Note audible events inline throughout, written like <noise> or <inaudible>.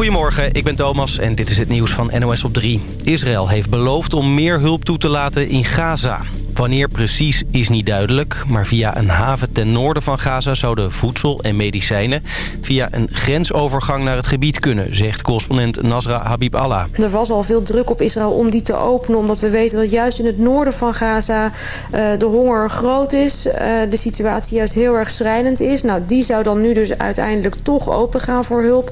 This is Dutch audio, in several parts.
Goedemorgen, ik ben Thomas en dit is het nieuws van NOS op 3. Israël heeft beloofd om meer hulp toe te laten in Gaza. Wanneer precies is niet duidelijk, maar via een haven ten noorden van Gaza zouden voedsel en medicijnen via een grensovergang naar het gebied kunnen, zegt correspondent Nasra Habib Allah. Er was al veel druk op Israël om die te openen, omdat we weten dat juist in het noorden van Gaza uh, de honger groot is, uh, de situatie juist heel erg schrijnend is. Nou, die zou dan nu dus uiteindelijk toch open gaan voor hulp.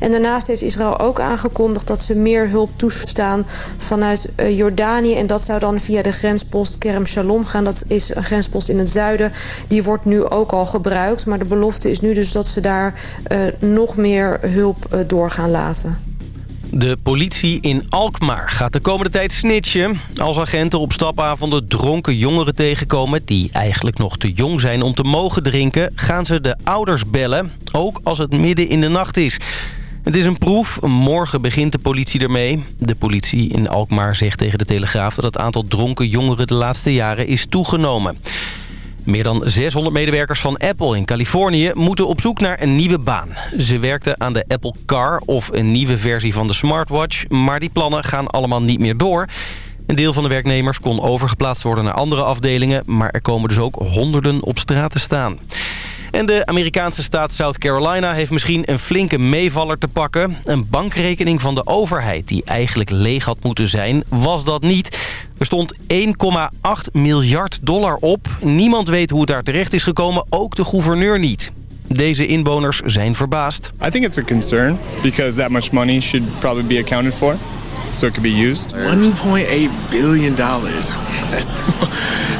En daarnaast heeft Israël ook aangekondigd dat ze meer hulp toestaan vanuit uh, Jordanië en dat zou dan via de grenspost Kerem Shalom gaan. Dat is een grenspost in het zuiden. Die wordt nu ook al gebruikt. Maar de belofte is nu dus dat ze daar uh, nog meer hulp uh, door gaan laten. De politie in Alkmaar gaat de komende tijd snitchen. Als agenten op stapavonden dronken jongeren tegenkomen... die eigenlijk nog te jong zijn om te mogen drinken... gaan ze de ouders bellen, ook als het midden in de nacht is... Het is een proef. Morgen begint de politie ermee. De politie in Alkmaar zegt tegen de Telegraaf... dat het aantal dronken jongeren de laatste jaren is toegenomen. Meer dan 600 medewerkers van Apple in Californië moeten op zoek naar een nieuwe baan. Ze werkten aan de Apple Car of een nieuwe versie van de smartwatch... maar die plannen gaan allemaal niet meer door... Een deel van de werknemers kon overgeplaatst worden naar andere afdelingen... maar er komen dus ook honderden op straat te staan. En de Amerikaanse staat South Carolina heeft misschien een flinke meevaller te pakken. Een bankrekening van de overheid die eigenlijk leeg had moeten zijn, was dat niet. Er stond 1,8 miljard dollar op. Niemand weet hoe het daar terecht is gekomen, ook de gouverneur niet. Deze inwoners zijn verbaasd. I think it's a concern because that much money should probably be accounted for so it could be used. 1.8 billion dollars. That's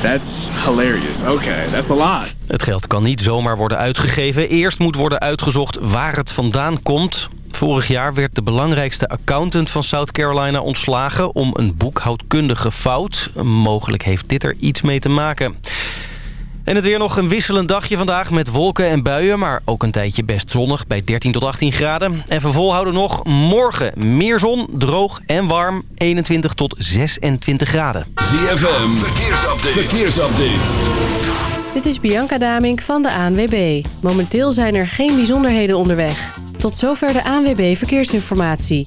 that's hilarious. Okay, that's a lot. Het geld kan niet zomaar worden uitgegeven. Eerst moet worden uitgezocht waar het vandaan komt. Vorig jaar werd de belangrijkste accountant van South Carolina ontslagen... om een boekhoudkundige fout. Mogelijk heeft dit er iets mee te maken. En het weer nog een wisselend dagje vandaag met wolken en buien... maar ook een tijdje best zonnig bij 13 tot 18 graden. En vervolhouden nog morgen meer zon, droog en warm... 21 tot 26 graden. ZFM, verkeersupdate. verkeersupdate. Dit is Bianca Damink van de ANWB. Momenteel zijn er geen bijzonderheden onderweg. Tot zover de ANWB Verkeersinformatie.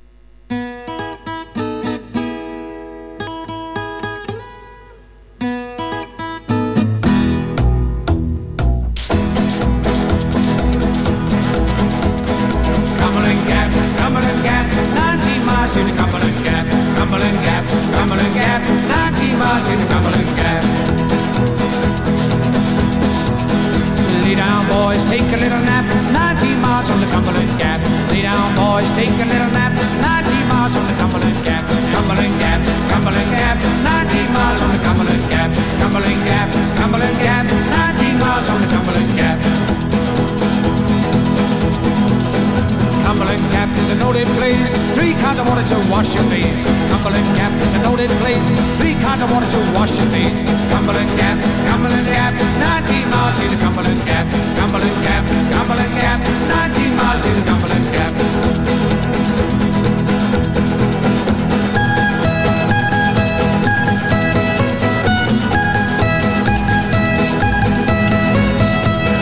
Water to wash your face. Cumberland Gap is a noted place. Three kinds of water to wash your face. Cumberland Gap, Cumberland Gap, 19 miles to the Cumberland Gap. Cumberland Gap, Cumberland Gap, 19 miles to the Cumberland Gap.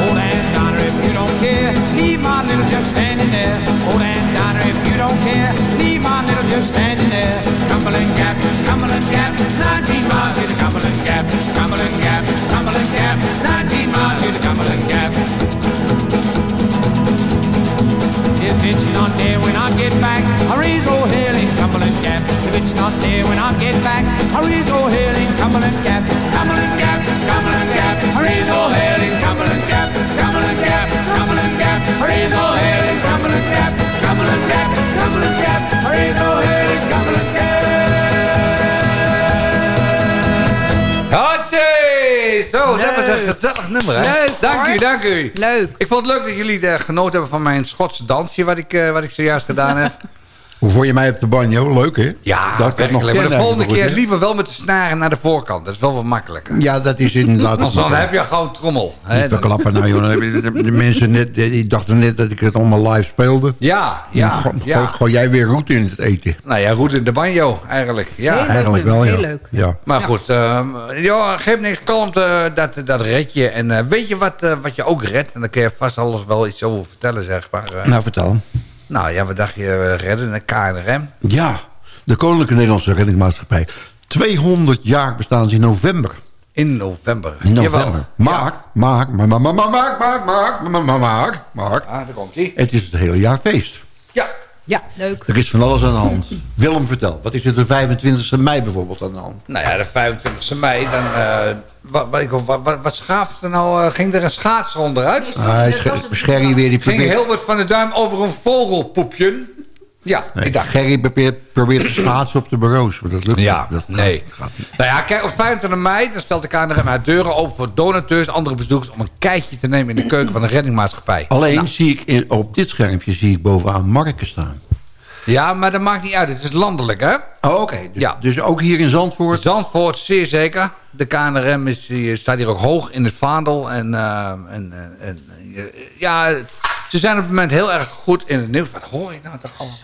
Old and Donner, if you don't care, Leave my little jug standing there. Old don't care. Leave my little jug standing there. Cumberland Gap, Cumberland Gap. 19 miles to the Cumberland Gap. Cumberland Gap, Cumberland Gap. 19 miles to the Cumberland Gap. If it's not there when I get back, I raise hill in Cumberland Gap. If it's not there when I get back, I raise hill in Cumberland Gap. Cumberland Gap, Cumberland Gap. I raise hill in Cumberland Gap. Cumberland Gap, Cumberland Gap. I raise hill in Cumberland Gap. Cumberland Gap, Cumberland Gap. I raise in Cumberland Gap. Dat was een gezellig nummer, hè? Leuk, Dank hoor. u, dank u. Leuk. Ik vond het leuk dat jullie eh, genoten hebben van mijn Schotse dansje... wat ik, eh, wat ik zojuist gedaan heb. <laughs> Hoe vond je mij op de banjo? Leuk, hè? Ja, dat ik nog werkelijk. Maar de volgende keer liever wel met de snaren naar de voorkant. Dat is wel wat makkelijker. Ja, dat is inderdaad... <laughs> Anders dan heb je gewoon trommel. hè, Niet dan- verklappen nou, joh. Dan je- De, de mensen net, die dachten net dat ik het allemaal live speelde. Ja, ja, Gooi ja. gooi jij weer roet in het eten. Nou ja, goed in de banjo eigenlijk. Ja. Heel Eigenlijk wel, ja. heel leuk. Ja. Maar goed, ehm joh, geef niks, kalmte, dat, dat red je. En eh, weet je wat, eh, wat je ook redt? En daar kun je vast alles wel iets over vertellen, zeg maar. Eh, Nou, vertel. Nou ja, wat dacht je eh, redden? Een KNRM? Ja, de Koninklijke Nederlandse Reddingsmaatschappij. 200 jaar bestaan ze in november. In november. In november. Maar, maar, maar, maar, maar, maar, maar, maar, maar, Ah, daar komt ie. het is het hele jaar feest. Ja. Ja, leuk. Er is van alles aan de hand. <laughs> Willem, vertel. Wat is er de 25e mei bijvoorbeeld aan de hand? Nou ja, de 25e mei, dan... eh, wat, wat, ik- wat, wat, er nou? eh, ging er een schaatsronde uit? Ah, Ger- Sherry weer die Ging probeert... Hilbert van der Duim over een vogelpoepje? Ja, Nee, ik dacht... Gerry probeert, probeert te schaatsen op de bureaus. Maar dat lukt Ja, niet. Dat gaat- nee. gaat niet. Nou ja, kijk, op 25 mei dan stelt de KNRM haar deuren open voor donateurs, andere bezoekers... om een kijkje te nemen in de keuken van de reddingmaatschappij. Alleen Nou, zie ik in, op dit schermpje zie ik bovenaan Marken staan. ja, maar dat maakt niet uit. Het is landelijk, hè? Oh, Oké, dus, Ja. dus ook hier in Zandvoort. Zandvoort, zeer zeker. De KNRM is, die staat hier ook hoog in het vaandel. En, eh, en, en, en, eh, ja, ze zijn op het moment heel erg goed in het nieuws. Wat hoor ik nou toch allemaal?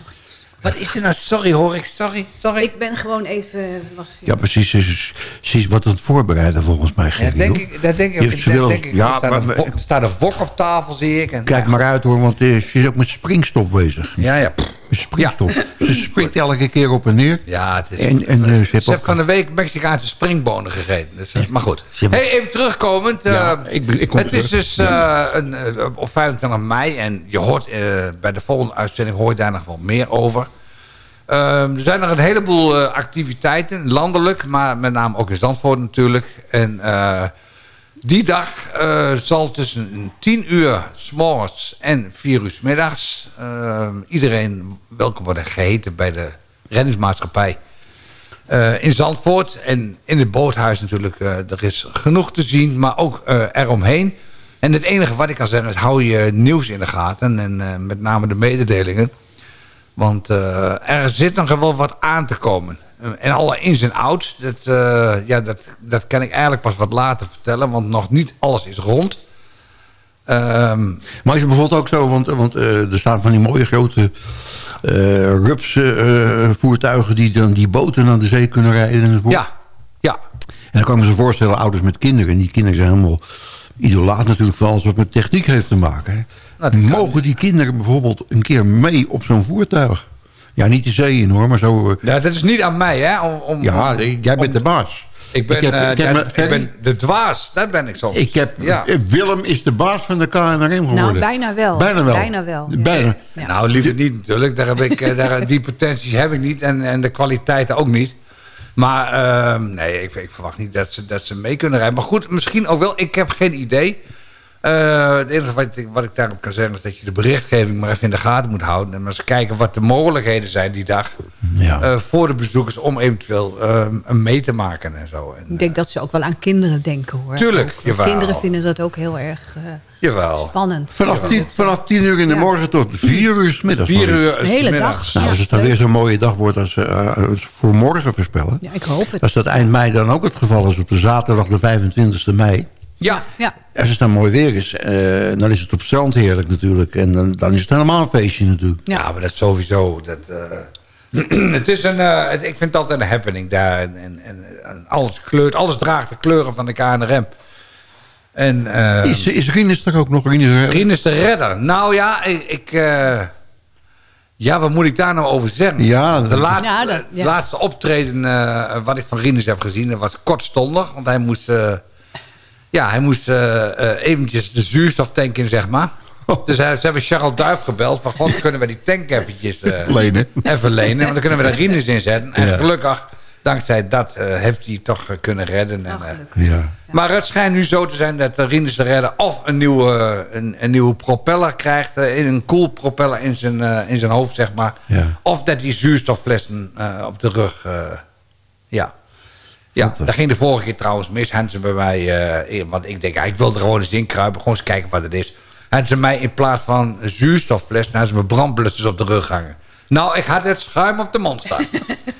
Wat is er nou? Sorry, hoor ik. Sorry, sorry. Ik ben gewoon even... was- Ja, precies. Ze is, ze is wat aan het voorbereiden volgens mij, Ja, denk ik, dat denk ik. Je- ook. ze Dat wil- denk ik. ja, er, staat maar- een wok, staat een wok op tafel, zie ik. En, Kijk ja, maar uit hoor, want eh, ze is ook met springstop bezig. Ja, ja. Springstop. Ze springt elke keer op en neer. Ja, het is... En, en eh, ze Ze heeft ook... van de week Mexicaanse springbonen gegeten. Dus, is- maar goed. Hey, even terugkomend. Ja, eh, ik ik kom het is dus eh, een, eh, op 25 mei. En je hoort eh, bij de volgende uitzending hoor je daar nog wel meer over. Ehm, er zijn nog een heleboel eh, activiteiten. Landelijk, maar met name ook in Zandvoort natuurlijk. En eh, die dag eh, zal tussen 10 uur s morgens en 4 uur s middags... eh, iedereen welkom worden geheten bij de reddingsmaatschappij... Eh, in Zandvoort en in het boothuis natuurlijk. er is genoeg te zien, maar ook eromheen. En het enige wat ik kan zeggen is hou je nieuws in de gaten. En met name de mededelingen. Want er zit nog wel wat aan te komen. En alle ins en outs, dat, eh, ja, dat, dat kan ik eigenlijk pas wat later vertellen. Want nog niet alles is rond. Ehm, Maar is het bijvoorbeeld ook zo, want, want eh, er staan van die mooie grote eh rups voertuigen die dan die boten naar de zee kunnen rijden. enzovoort. ja, ja. En dan kan ik me zo voorstellen, ouders met kinderen. En die kinderen zijn helemaal idolaat natuurlijk van alles wat met techniek heeft te maken. hè. Nou. Mogen die kinderen bijvoorbeeld een keer mee op zo'n voertuig? Ja, niet de zee in hoor, maar zo... eh, ja, dat is niet aan mij, hè? Om, om, ja, om- jij bent de baas. Ik ben, Ik heb- eh, ik heb ja, me- ik ben de dwaas, dat ben ik soms. Ik heb, Ja. eh, Willem is de baas van de KNRM geworden. Nou, bijna wel. Bijna wel. Bijna wel, ja. Bijna. Ja. Nou, liever niet natuurlijk. Daar heb ik, daar, <laughs> die potenties heb ik niet en, en de kwaliteiten ook niet. Maar ehm, nee, ik, ik verwacht niet dat ze, dat ze mee kunnen rijden. Maar goed, misschien ook wel. Ik heb geen idee. Eh, het enige wat ik, wat ik daarop kan zeggen is dat je de berichtgeving maar even in de gaten moet houden. En maar eens kijken wat de mogelijkheden zijn die dag Ja. eh, voor de bezoekers om eventueel eh, een mee te maken en zo. En, Ik denk dat ze ook wel aan kinderen denken hoor. Tuurlijk, Ook, jawel. Kinderen vinden dat ook heel erg eh, jawel. spannend. Vanaf tien, vanaf tien uur in de Ja. morgen tot vier uur s middags. Vier uur De hele middags. dag. Nou, als het dan weer zo'n mooie dag wordt als, eh, als voor morgen voorspellen. Ja, ik hoop het. Als dat eind mei dan ook het geval is op de zaterdag de 25e mei. Ja, Ja, Als het dan mooi weer is, eh, dan is het op het strand heerlijk natuurlijk. En dan, dan is het helemaal een feestje natuurlijk. ja. Ja, maar dat sowieso. Dat, eh, <clears throat> het is een, eh, het- ik vind het altijd een happening daar. En, en, en, alles kleurt, alles draagt de kleuren van de KNRM. En, eh, Is, is Rinus er ook nog? Rinus, Rinus de redder. Nou ja, ik... ik eh, ja, wat moet ik daar nou over zeggen? Ja, de laatste, Ja, dat- ja. de laatste optreden eh, wat ik van Rinus heb gezien... dat was kortstondig. Want hij moest... ja, hij moest eh, eh, eventjes de zuurstoftank in, zeg maar. Dus hij, ze hebben Charles Duif gebeld. Van, god, kunnen we die tank eventjes... eh, Lenen. Even lenen, want dan kunnen we daar Rinus in zetten. En Ja. gelukkig, dankzij dat, eh, heeft hij toch kunnen redden. En, eh, Ja. maar het schijnt nu zo te zijn dat uh, Rinus de Redder... of een nieuwe, een, een nieuwe propeller krijgt... in een koelpropeller in zijn, eh, in zijn hoofd, zeg maar. Ja. Of dat hij zuurstofflessen eh, op de rug... eh, ja. Ja, dat ging de vorige keer trouwens mis. Ze bij mij... eh, want ik denk, ja, ik wil er gewoon eens in kruipen. Gewoon eens kijken wat het is. Hebben ze mij in plaats van een zuurstoffles... naar ze mijn brandblussers op de rug hangen. Nou, ik had het schuim op de mond staan.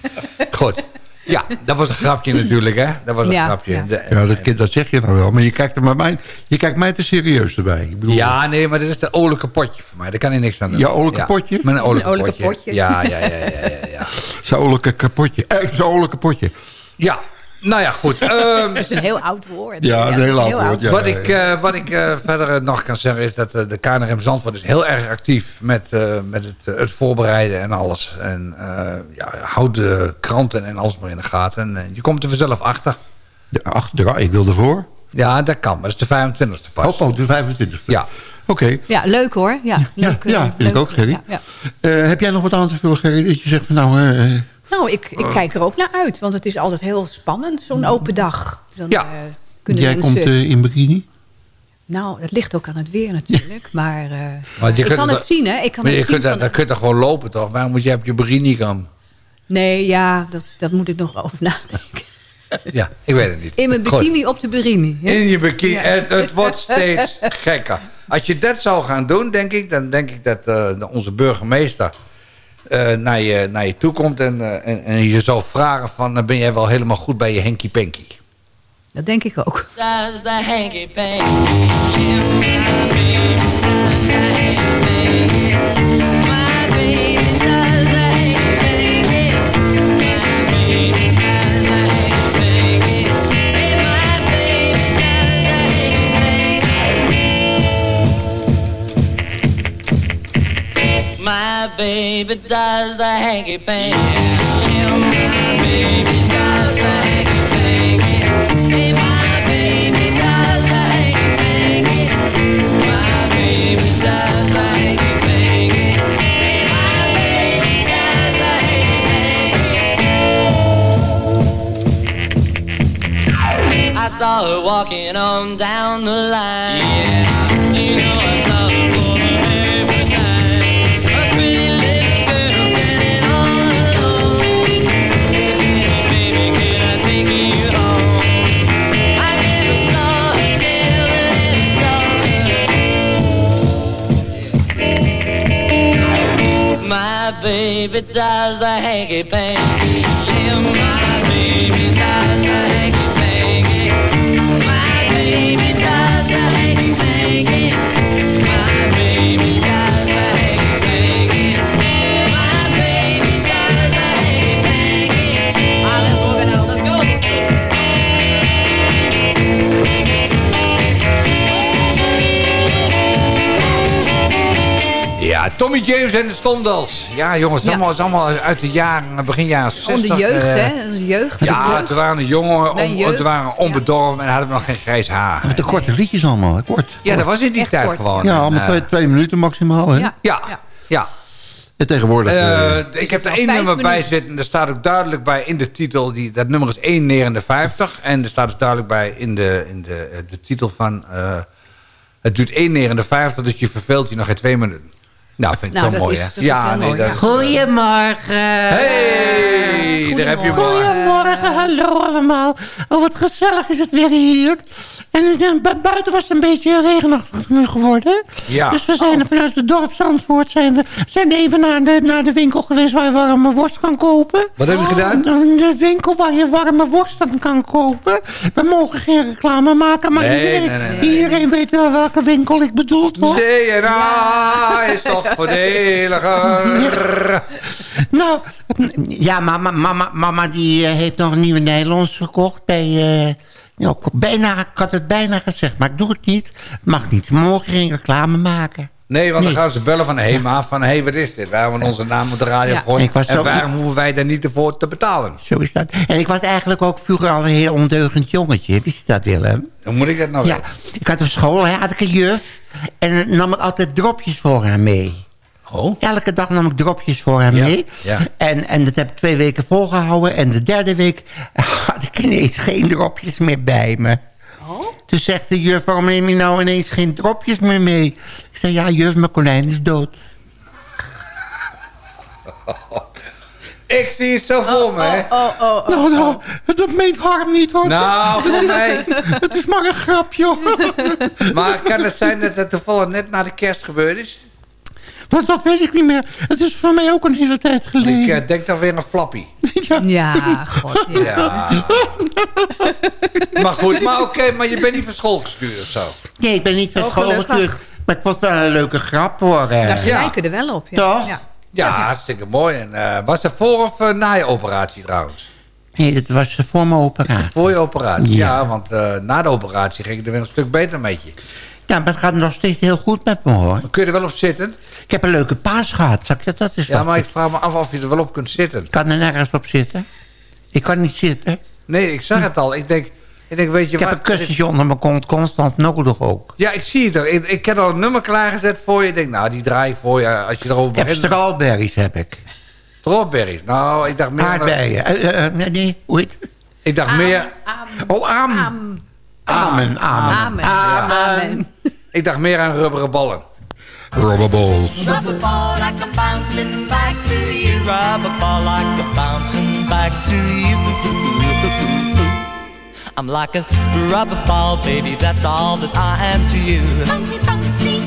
<laughs> Goed. Ja, dat was een grapje natuurlijk, hè? Dat was een Ja, grapje. ja. De- Ja, dat, dat zeg je nou wel. Maar je kijkt, er maar mij, je kijkt mij te serieus erbij. Ik bedoel, Ja, nee, maar dit is de olijke potje voor mij. Daar kan hij niks aan doen. Ja, olijke potje? Een olijke, Een olijke potje. potje. Ja, ja, ja, ja, ja, ja. <laughs> Zo'n olijke kapotje. Eh, Zo'n olijke potje. Ja, nou ja, goed. <laughs> Ehm, Dat is een heel oud woord. Ja, een heel oud woord, ja. wat ik, eh, wat ik eh, verder eh, nog kan zeggen is dat de KNRM Zandvoort is heel erg actief met, eh, met het, het voorbereiden en alles. En eh ja, houd de kranten en alles maar in de gaten. En je komt er vanzelf achter. De, achter, ik wil ervoor. Ja, dat kan, maar dat is de 25e pas. Oh, oh, de 25e. Ja. Oké. Ja, leuk hoor. Ja, Ja, leuk, ja, vind ik ook, Gerry. Ja, ja. Eh, heb jij nog wat aan te vullen, Gerry? Dat je zegt van nou... eh, Nou, ik, ik kijk er ook naar uit. Want het is altijd heel spannend, zo'n open dag. Dan, Ja. eh, kunnen jij mensen... komt eh, in bikini? Nou, het ligt ook aan het weer natuurlijk. <laughs> Maar, eh, Want je ik kunt kan er- het zien, hè. Ik kan maar het je zien kunt, er- dan kun je toch gewoon lopen, toch? Waarom moet je op je bikini komen? Nee, ja, dat, dat moet ik nog over nadenken. <laughs> Ja, ik weet het niet. In mijn Goed. bikini op de berini. hè? In je bikini. Ja. Het, het wordt <laughs> steeds gekker. Als je dat zou gaan doen, denk ik... dan denk ik dat eh, de- onze burgemeester eh, naar, je, naar je toe komt... en, eh, en, en je zou vragen van... eh, ben jij wel helemaal goed bij je henky panky? Dat denk ik ook. Does the hanky panky My baby does the hanky panky. My baby does the hanky panky. Hey, my baby does the hanky panky. My baby does the hanky panky. Hey, my baby does the hanky panky. I saw her walking on down the line. Yeah, baby does the hanky panky. Yeah, my baby does the hanky panky. My baby Tommy James en de Stondals. Ja, jongens, Ja. Allemaal, is allemaal uit de jaren, begin jaren 60. Van de jeugd, eh, hè? De jeugd. Ja, toen waren de jongen, toen waren onbedorven en hadden we nog geen grijs haar. Met de korte liedjes allemaal, kort. Ja, dat was in die Echt tijd kort. gewoon. Ja, En, allemaal eh, twee, twee minuten maximaal, hè? Ja. Ja, ja. En tegenwoordig... eh, Eh, ik heb er één nummer bij zitten. Er staat ook duidelijk bij in de titel. Die, dat nummer is 1,59. En er staat dus duidelijk bij in de, in de, eh, de titel van... eh, het duurt 1,59, dus je verveelt je nog in twee minuten. Nou, vind ik Nou, wel dat mooi, hè? Ja, nee, mooi, dat... ja. Goedemorgen. Hey, daar heb je hem. Goedemorgen, hallo allemaal. Oh, wat gezellig is het weer hier. En het, eh, bu- buiten was het een beetje regenachtig nu geworden. Ja. Dus we zijn er vanuit het dorp Zandvoort zijn we zijn even naar de, naar de winkel geweest waar je warme worst kan kopen. Wat heb je gedaan? De winkel waar je warme worst aan kan kopen. We mogen geen reclame maken, maar Nee, iedereen, nee, nee, iedereen weet wel welke winkel ik bedoel, toch? CNA is toch voordeliger. Nou, ja, mama, mama, mama die eh, heeft nog een nieuwe Nederlands gekocht bij, eh, Ja, bijna, ik had het bijna gezegd, maar ik doe het niet. Mag niet. Morgen geen reclame maken. Nee, want Nee. dan gaan ze bellen van... hé hey, ma, van hé, hey, wat is dit? Wij hebben onze naam op de radio Ja. gegooid. Ik was En zo- waarom hoeven wij daar niet voor te betalen? Zo is dat. En ik was eigenlijk ook vroeger al een heel ondeugend jongetje. Wist je dat, Willem? Hoe moet ik dat nou Ja, ik had op school hè, had ik een juf. En dan nam ik altijd dropjes voor haar mee. Oh? Elke dag nam ik dropjes voor Ja, mee. ja. En, en dat heb ik twee weken volgehouden. En de derde week <laughs> had ik ineens geen dropjes meer bij me. Toen zegt de juf, waarom neem je nou ineens geen dropjes meer mee? Ik zei, ja juf, mijn konijn is dood. <laughs> Ik zie het zo voor me, hè? Oh, oh, oh. Nou, nou, dat meent Harm niet hoor. Nou, het, is, nee. het is maar een grapje hoor. <laughs> Maar kan het zijn dat het toevallig net na de kerst gebeurd is? Wat, dat weet ik niet meer. Het is voor mij ook een hele tijd geleden. Ik eh, denk dan weer een flappy. <laughs> Ja, god. Ja. Ja. maar goed, maar oké, maar je bent niet van school gestuurd of zo? Nee, ik ben niet van school gestuurd. Maar het was wel een leuke grap hoor. Daar gelijken er wel op. Ja. Toch? Ja. Ja, hartstikke mooi. En, eh, was dat voor of eh, na je operatie trouwens? Nee, dat was voor mijn operatie. Voor je operatie, ja. Ja. want eh, na de operatie ging het er weer een stuk beter met je. Ja, maar het gaat nog steeds heel goed met me hoor. Kun je er wel op zitten? Ik heb een leuke paas gehad. Zal ik dat, dat is Ja, maar ik vraag me af of je er wel op kunt zitten. Ik kan er nergens op zitten. Ik kan niet zitten. Nee, ik zag het al. Ik denk, ik denk weet je Ik heb een kussentje onder mijn kont, constant nodig ook. Ja, ik zie het. al. Ik, ik heb al een nummer klaargezet voor je. Ik denk, nou, die draai ik voor je als je erover Ik heb begint. strawberries, heb ik. Strawberries. Nou, ik dacht meer... Aardbeien. Eh, eh, eh, nee, nee, hoe heet? Ik dacht meer... Oh, am. Amen, amen. Amen. Amen. Ik dacht meer aan rubberen ballen. Rubberballs. Rubber ball like a bouncing back to you. Rubber ball like a bouncing back to you. I'm like a rubber ball, baby, that's all that I am to you. Bouncy, bouncy,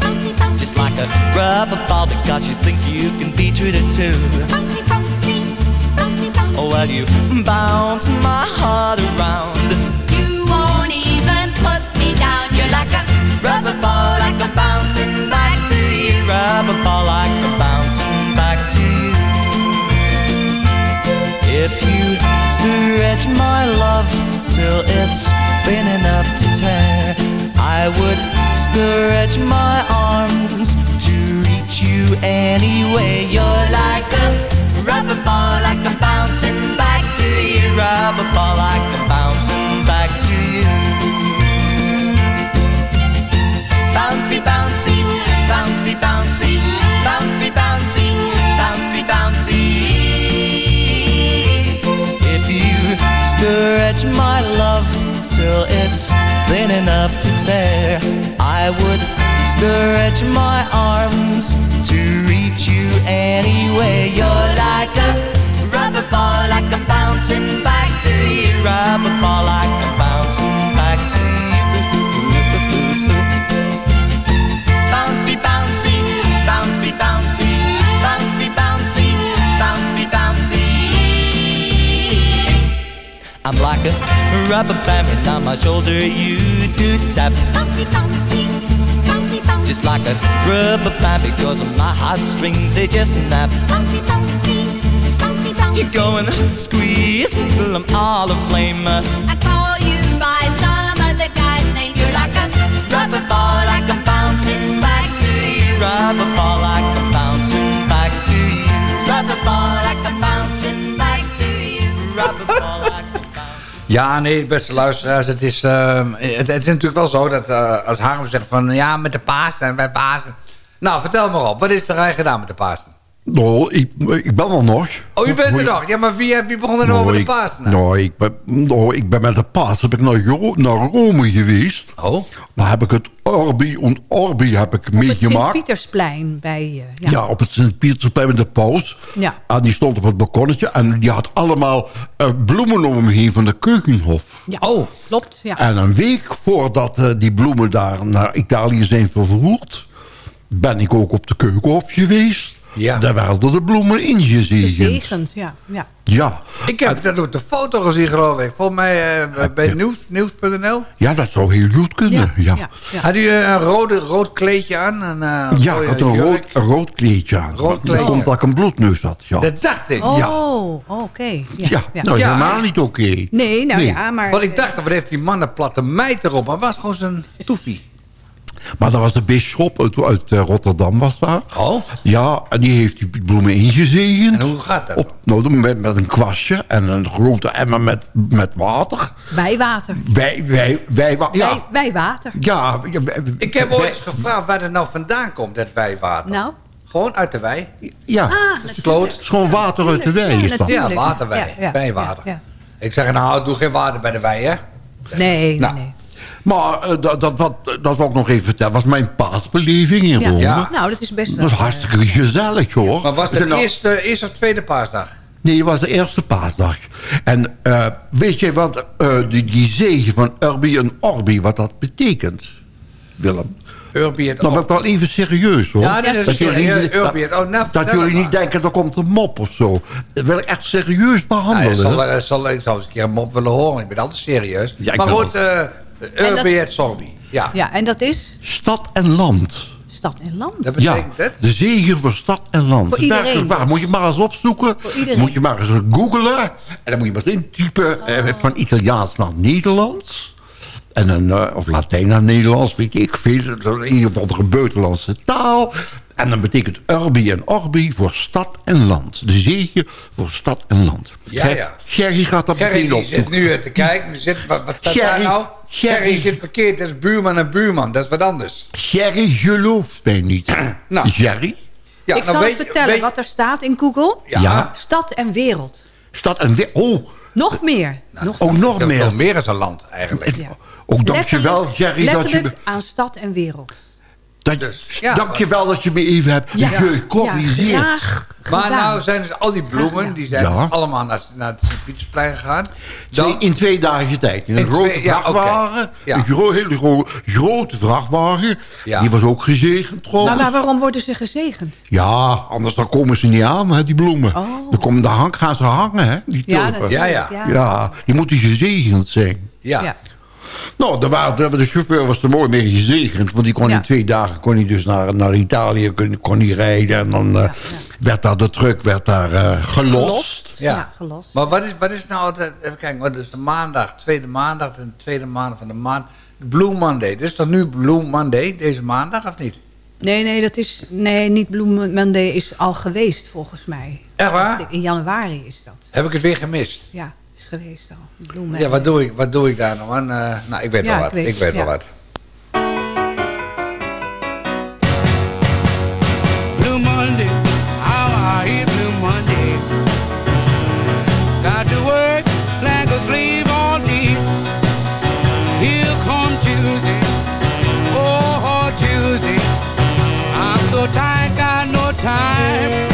bouncy, bouncy. Just like a rubber ball because you think you can be treated too. Bouncy, bouncy, bouncy, bouncy. Oh, well, you bounce my heart around. You. Rubber ball, like a bouncing back to you. If you stretch my love till it's thin enough to tear, I would stretch my arms to reach you anyway. You're like a rubber ball, like a bouncing back to you. Rubber ball, like a bouncing back to you. Bouncy, bouncy, bouncy, bouncy, bouncy, bouncy, bouncy, bouncy. If you stretch my love till it's thin enough to tear, I would stretch my arms to reach you anyway. You're like a rubber ball, like a bouncing back to you. Rubber ball, like a I'm like a rubber band and on my shoulder you do tap. Bouncy, bouncy, bouncy, bouncy. Just like a rubber band because of my heartstrings they just snap. Bouncy, bouncy, bouncy, bouncy. You go and squeeze me till I'm all aflame. I Ja, nee, beste luisteraars. Het is, ehm, het, is natuurlijk wel zo dat eh, als Harm zegt van... ja, met de paas en bij Pasen. Nou, vertel maar op. Wat is er eigenlijk gedaan met de Pasen? Nou, ik, ik ben er nog. Oh, u bent er nog. Ja, maar wie, wie begon er nou over de ik, Pasen? nou, ik ben, nou, ik ben met de paas heb ik naar, naar Rome geweest. Oh. Daar heb ik het Orbi en Orbi heb ik Op het meegemaakt. Sint-Pietersplein bij... eh, Ja. ja. op het Sint-Pietersplein met de paus. Ja. En die stond op het balkonnetje. En die had allemaal eh, bloemen om hem heen van de keukenhof. Ja, Oh. klopt. Ja. En een week voordat eh, die bloemen daar naar Italië zijn vervoerd... ben ik ook op de keukenhof geweest. Ja. daar waren de bloemen ingezegend. Gezegend, ja. ja. Ja. Ik heb dat op de foto gezien, geloof ik. Volgens mij eh, bij nieuws, nieuws.nl. ja, dat zou heel goed kunnen. Ja, ja. Had u eh, een rode, rood kleedje aan? Een, eh, ik rode had een rood, rood kleedje aan. Rood Dat komt dat ik een bloedneus had. Ja, Dat dacht ik. Oh, Ja. oké. Ja, ja, ja. nou Ja. helemaal niet oké. Nee, nou Nee. ja, maar... Want ik dacht, wat heeft die man een platte meid erop? Maar het was gewoon zijn toefie. Maar dat was de bisschop uit, uit eh, Rotterdam was daar. Oh? Ja, en die heeft die bloemen ingezegend. En hoe gaat dat? Op, nou, met, met een kwastje en een grote emmer met, met water. Wijwater. Wij, wij, wij, wa- ja. Wij, wijwater. Ja, ja, wij- Ik heb wij- ooit eens gevraagd waar het nou vandaan komt, dat wijwater. Nou? Gewoon uit de wei. Ja, Ah, Sloot. het is gewoon water uit de wei. Ja, is dat. Ja, waterwei. Ja, ja, Wijwater. ja, ja. Ik zeg, nou, doe geen water bij de wei, hè? Nee, nee, Nou. nee. Maar eh, dat, dat, dat, dat wil ik nog even vertellen. was mijn paasbeleving in Ja. Rome. Ja. Nou, dat is best Dat wel... was hartstikke gezellig, hoor. Maar was het nou, eerste, eerste of tweede paasdag? Nee, dat was de eerste paasdag. En eh, weet je wat eh, die, die zegen van Urbi en Orbi, wat dat betekent, Willem? Urbi het Nou, ben ik wel even serieus, hoor. Ja, is dat jullie, serieus. niet, Urbi het- oh, nou, dat jullie niet maar. denken, er komt een mop of zo. Dat wil ik echt serieus Nou, behandelen. ik, zal, eh, zal, ik zal eens een keer een mop willen horen. Ik ben altijd serieus. Ja, maar eh Urbi et Sorbi. Ja. Ja, en dat is Stad en land. stad en land. Dat Ja, betekent het? de zegen voor stad en land. Voor iedereen. Waar. Moet je maar eens opzoeken. Voor iedereen. Moet je maar eens googlen. En dan moet je maar eens intypen eh, van Italiaans naar Nederlands. En een, eh, of Latijn naar Nederlands, weet ik veel. In ieder geval een buitenlandse taal. En dan betekent Urbi en Orbi voor stad en land. De zegen voor stad en land. Ja, Ger- ja. Gerry gaat dat Gerry meteen die zit nu te kijken. Zit, wat, wat staat daar Gerry, nou? Gerry. Gerry zit verkeerd. Dat is buurman en buurman. Dat is wat anders. Gerry gelooft mij niet. <clears throat> Nou. Gerry? Ja, ik nou zal weet je- vertellen weet- wat er staat in Google. Ja. Ja. Stad en wereld. Stad en weer. Oh, Nog meer. Nog ook nog Dat is meer. nog meer als een land, eigenlijk. Ja. Ook dankjewel, Letterlijk- Gerry, dat je, aan stad en wereld. Dat, Dus, ja, dankjewel dat je me even hebt Ja. gecorrigeerd. Ja, Maar nou zijn dus al die bloemen, die zijn Ja. allemaal naar, naar het Sint-Pietersplein gegaan. Twee- Dan, in twee dagen tijd. In een grote twee- ja, oké. vrachtwagen. Ja. Een gro hele gro- grote vrachtwagen. Ja. Die was ook gezegend. Maar, maar waarom worden ze gezegend? Ja, anders dan komen ze niet aan, hè, die bloemen. Oh. Dan komen, dan hang- gaan ze hangen, hè, die tulpen. Ja, Ja, Ja, die moeten gezegend zijn. ja. Nou, de, wa- de, de chauffeur was er mooi mee gezegend. Want die kon Ja. in twee dagen kon hij dus naar, naar Italië kon, kon hij rijden. En dan eh, werd daar de truck werd daar, eh, gelost. Ja. Ja, gelost. Maar wat is, wat is nou altijd... Even kijken, wat is de maandag, tweede maandag... de tweede maandag van de maand... Blue Monday. Is toch nu Blue Monday, deze maandag, of niet? Nee, nee, dat is... Nee, niet Blue Monday is al geweest, volgens mij. Echt waar? In januari is dat. Heb ik het weer gemist? Ja, geweest al. Ja, wat doe ik, wat doe ik daar nou aan? Eh, nou, ik weet Ja, wel ik wat. weet, ik weet ja. wel wat. Blue Monday, how I hate Blue Monday. Got to work like a slave all day. Here come Tuesday, oh Tuesday. I'm so tired, got no time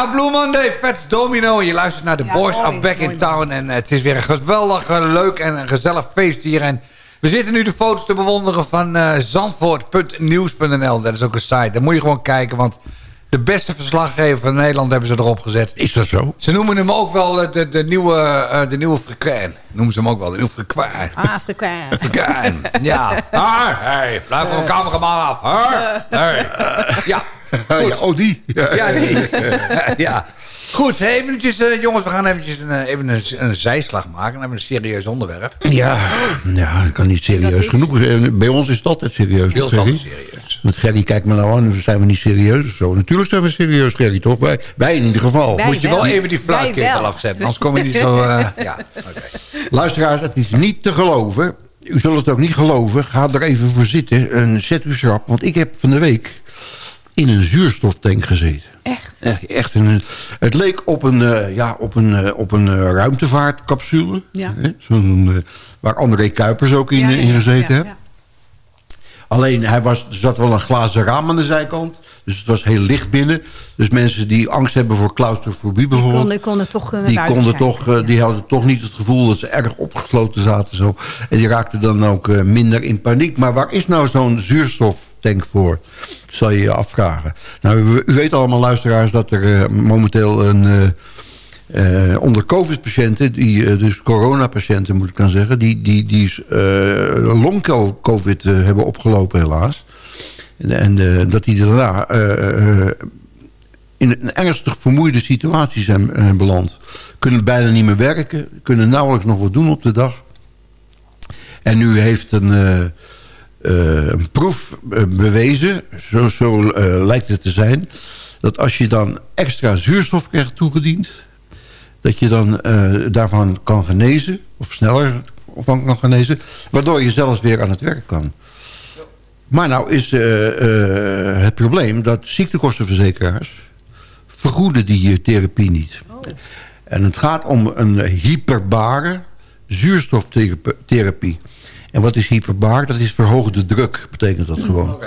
Ja, Blue Monday, Fats Domino. Je luistert naar de Ja, Boys mooi, Are Back mooi, in Town. En eh, het is weer een geweldig, eh, leuk en een gezellig feest hier. En we zitten nu de foto's te bewonderen van eh zandvoort.nieuws.nl. Dat is ook een site. Daar moet je gewoon kijken, want de beste verslaggever van Nederland hebben ze erop gezet. Is dat zo? Ze noemen hem ook wel de, de nieuwe, eh, de nieuwe frequent. Noemen ze hem ook wel, de nieuwe frequent. Afrika. <laughs> Frequent, ja. Ah, hey, blijf van mijn cameraman af. Hey. Ja, Ja, oh, die. Ja. ja, die. <laughs> ja. Goed, hey, eventjes, eh, jongens, we gaan eventjes een, eh, even een, een zijslag maken. Dan hebben we een serieus onderwerp. Ja, ja, ik kan niet serieus genoeg zijn. Bij ons is het altijd serieus. Heel serieus. Want Gerry kijkt me nou aan, zijn we niet serieus of zo? Natuurlijk zijn we serieus, Gerry, toch? Wij, wij in ieder geval. Wij Moet je wel wel. even die wel. afzetten, anders kom je niet zo... eh, <laughs> ja, oké. Luisteraars, het is niet te geloven. U zult het ook niet geloven. Ga er even voor zitten en zet u schrap. Want ik heb van de week in een zuurstoftank gezeten. Echt? Echt, echt een, het leek op een, eh, ja, op een, eh, op een eh, ruimtevaartcapsule. Ja. Hè? Zo'n, waar André Kuipers ook in, Ja, in gezeten heeft. Alleen hij was, er zat wel een glazen raam aan de zijkant. Dus het was heel licht binnen. Dus mensen die angst hebben voor claustrofobie bijvoorbeeld... Konden, konden toch naar die, konden toch, die hadden toch niet het gevoel dat ze erg opgesloten zaten. Zo. En die raakten dan ook minder in paniek. Maar waar is nou zo'n zuurstoftank voor? Zal je je afvragen. Nou, u, weet allemaal, luisteraars, dat er eh, momenteel een... eh, eh, onder covid-patiënten, die, dus coronapatiënten moet ik dan zeggen... die, die, die long-covid hebben opgelopen helaas. En, en dat die daarna in een ernstig vermoeide situatie zijn beland. Kunnen bijna niet meer werken, kunnen nauwelijks nog wat doen op de dag. En nu heeft een, een proef eh, bewezen, zo, zo eh, lijkt het te zijn... dat als je dan extra zuurstof krijgt toegediend... dat je dan eh, daarvan kan genezen, of sneller van kan genezen... waardoor je zelfs weer aan het werk kan. Maar nou is eh, eh, het probleem dat ziektekostenverzekeraars... vergoeden die eh, therapie niet. En het gaat om een hyperbare zuurstoftherapie. En wat is hyperbaar? Dat is verhoogde druk, betekent dat gewoon.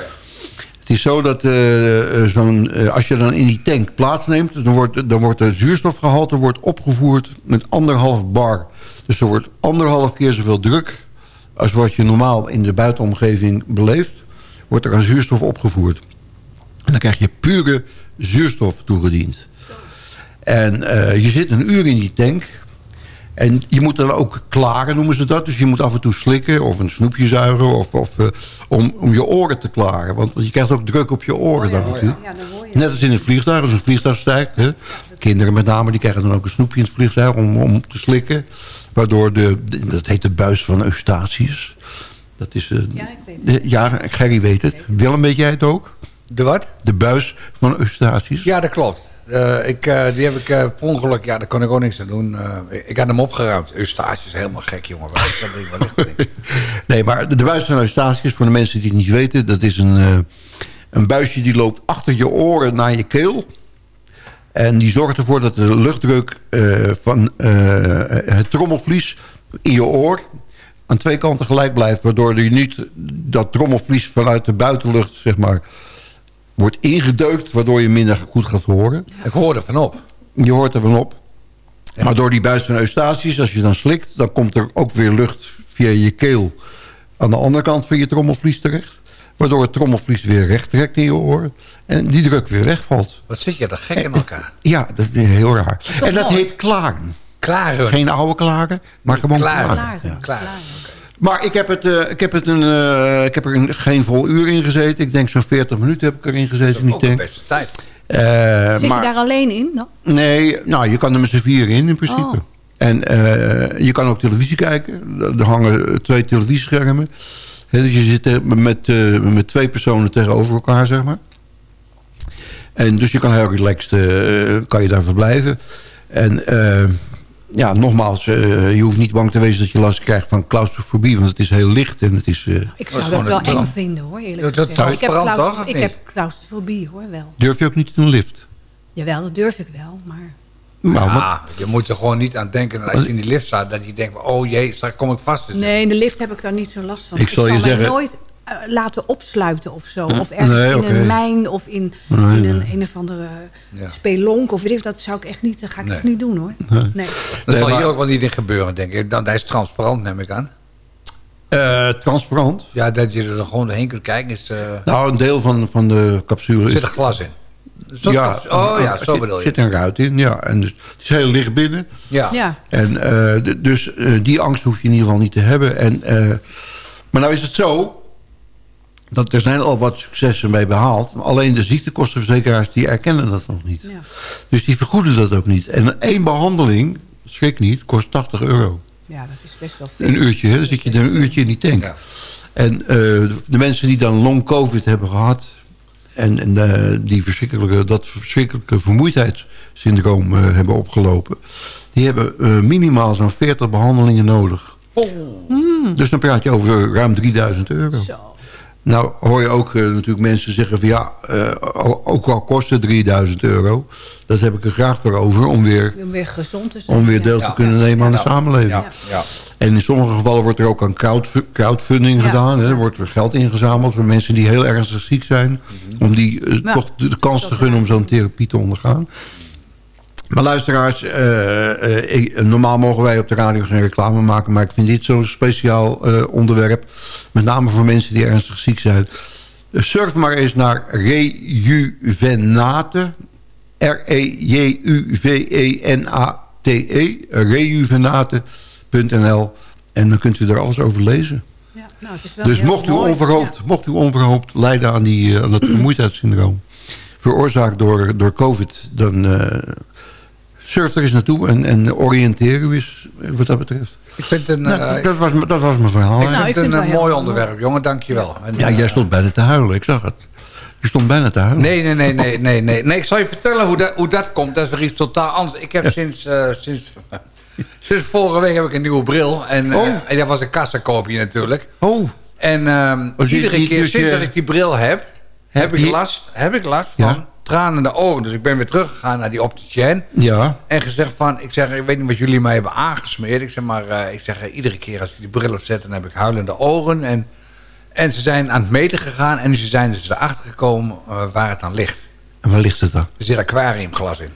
Het is zo dat eh, eh, zo'n, eh, als je dan in die tank plaatsneemt... dan wordt, dan wordt de zuurstofgehalte wordt opgevoerd met anderhalf bar. Dus er wordt anderhalf keer zoveel druk... als wat je normaal in de buitenomgeving beleeft... wordt er aan zuurstof opgevoerd. En dan krijg je pure zuurstof toegediend. En je zit een uur in die tank... En je moet dan ook klaren, noemen ze dat. Dus je moet af en toe slikken of een snoepje zuigen... Of, of, eh, om, om je oren te klaren. Want je krijgt ook druk op je oren dan natuurlijk. Net als in het vliegtuig, als een vliegtuig stijgt. Hè. Kinderen met name, die krijgen dan ook een snoepje in het vliegtuig... om, om te slikken. Waardoor de, de- dat heet de buis van Eustatius. Dat is... eh, Ja, ik weet het. de- ja, Gerry weet het. Willem, weet jij het ook? De wat? De buis van Eustatius. Ja, dat klopt. Eh, ik, eh, die heb ik eh, per ongeluk, ja, daar kon ik ook niks aan doen. Eh, ik had hem opgeruimd. Eustache is helemaal gek, jongen. Dat ding? Waar ligt? <laughs> Nee, maar de buis van Eustatius, voor de mensen die het niet weten... dat is een, een buisje die loopt achter je oren naar je keel. En die zorgt ervoor dat de luchtdruk van het trommelvlies in je oor... aan twee kanten gelijk blijft... waardoor je niet dat trommelvlies vanuit de buitenlucht, zeg maar... wordt ingedeukt, waardoor je minder goed gaat horen. Ik hoor er van op. Je hoort er van op. Maar door die buis van Eustatius, als je dan slikt... dan komt er ook weer lucht via je keel... aan de andere kant van je trommelvlies terecht. Waardoor het trommelvlies weer recht trekt in je oren. En die druk weer wegvalt. Wat zit je er gek in elkaar? Ja, dat is heel raar. En dat mooi? heet klaren. Klaren. Geen oude klaren, maar gewoon klaren. Klaar. Ja. Klaar. Maar ik heb, het, eh, ik, heb het een, eh, ik heb er een- geen vol uur in gezeten. Ik denk zo'n 40 minuten heb ik erin gezeten. in die Ook tank. beste tijd. Eh, Zit je daar alleen in dan? Nee, nou, je kan er met z'n vier in, in principe. Oh. En eh, je kan ook televisie kijken. Er hangen twee televisieschermen. Hè, dus je zit er met, eh, met twee personen tegenover elkaar, zeg maar. En dus je kan heel relaxed eh, kan je daar verblijven. En ja, nogmaals, eh, je hoeft niet bang te wezen dat je last krijgt van claustrofobie. Want het is heel licht en het is... eh, Ik zou dat wel eng vinden hoor, eerlijk Dat gezegd. Ik heb, toch, of ik heb claustrofobie hoor, wel. durf je ook niet te doen lift? Jawel, dat durf ik wel, maar... Nou, Ja, je moet er gewoon niet aan denken dat als je in die lift staat... dat je denkt, van, oh jee, straks kom ik vast. Dus Nee, in de lift heb ik daar niet zo last van. Ik zal je zeggen- nooit laten opsluiten of zo. Of ergens Nee, in een mijn of in, Nee, in een, nee. een of andere Ja. spelonk. Of weet ik, dat zou ik echt niet, dat ga ik Nee. echt niet doen hoor. Nee. Nee. Dat zal maar- hier ook wel niet in gebeuren, denk ik. Dan, dat is transparant, neem ik aan. Eh, transparant. Ja, dat je er gewoon doorheen kunt kijken. Is, eh, Nou, een deel van, van de capsule er is... zit er glas in. Zo- ja, oh ja, er zo zit- bedoel je. zit een ruit in, ja. En dus, het is heel licht binnen. Ja. Ja. En, eh, dus eh, die angst hoef je in ieder geval niet te hebben. En, eh, maar nou is het zo... dat er zijn al wat successen mee behaald. Alleen de ziektekostenverzekeraars die erkennen dat nog niet. Ja. Dus die vergoeden dat ook niet. En één behandeling, schrik niet, kost 80 euro. ja, dat is best wel veel. Een uurtje, hè? dan zit je er een uurtje in die tank. Ja. En eh, de mensen die dan long covid hebben gehad... en, en eh, die verschrikkelijke, dat verschrikkelijke vermoeidheidssyndroom eh, hebben opgelopen... die hebben eh, minimaal zo'n 40 behandelingen nodig. Dus dan praat je over ruim 3000 euro. Zo. Nou hoor je ook eh, natuurlijk mensen zeggen van ja, eh, ook al kost het 3000 euro... dat heb ik er graag voor over om weer, Om weer gezond te zijn. om weer Ja. deel te kunnen nemen aan de Ja. samenleving. Ja, ja. En in sommige gevallen wordt er ook aan crowdfu- crowdfunding Ja. gedaan. Hè. Er wordt er geld ingezameld voor mensen die heel ernstig ziek zijn. Om die eh, Ja. toch de, de kans te gunnen om zo'n therapie te ondergaan. Maar luisteraars, eh, eh, ik- normaal mogen wij op de radio geen reclame maken. Maar ik vind dit zo'n speciaal eh, onderwerp. Met name voor mensen die ernstig ziek zijn. Surf maar eens naar Rejuvenate. R-E-J-U-V-E-N-A-T-E. Rejuvenate.nl. En dan kunt u er alles over lezen. Ja, nou, het is wel Dus mocht u, mooi. onverhoopt, mocht u onverhoopt lijden aan, die, aan dat vermoeidheidssyndroom... veroorzaakt door, door covid... dan surf er eens naartoe en, en oriënteer u eens eh, wat dat betreft. Ik vind het een, Nou, eh, dat, was, dat was mijn verhaal. ik. Nou, vind ik het vind een het mooi onderwerp, jongen. Dankjewel. En, ja, eh, jij stond bijna te huilen, ik zag het. Je stond bijna te huilen. Nee, nee, nee, nee, nee, nee. Nee, ik zal je vertellen hoe dat, hoe dat komt. Dat is weer iets totaal anders. Ik heb sinds, eh, sinds, <laughs> sinds vorige week heb ik een nieuwe bril. En, eh, Oh. en dat was een kassakoopje natuurlijk. Oh, En ehm, Oh, iedere die- keer dus sinds je- dat ik die bril heb, Heb heb, ik last, heb ik last van Ja? Tranende ogen. Dus ik ben weer teruggegaan naar die opticien. ja. En gezegd van, ik zeg, ik weet niet wat jullie mij hebben aangesmeerd. Ik zeg maar, eh, ik zeg, eh, iedere keer als ik die bril opzet, dan heb ik huilende ogen. En, en ze zijn aan het meten gegaan en ze zijn dus erachter gekomen eh, waar het aan ligt. En waar ligt het dan? Er zit aquariumglas in.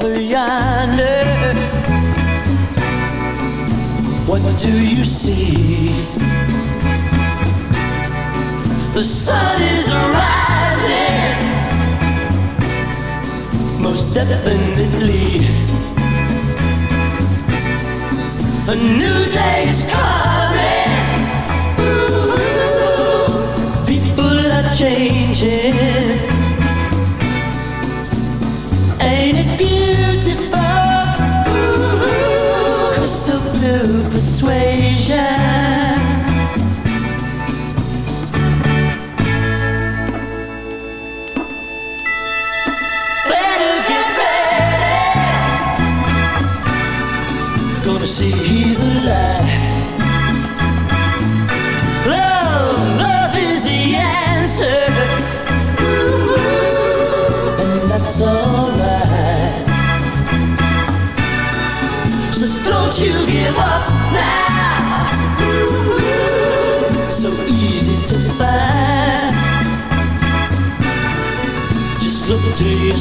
Over yonder. What do you see? The sun is rising. Most definitely. A new day is coming. To your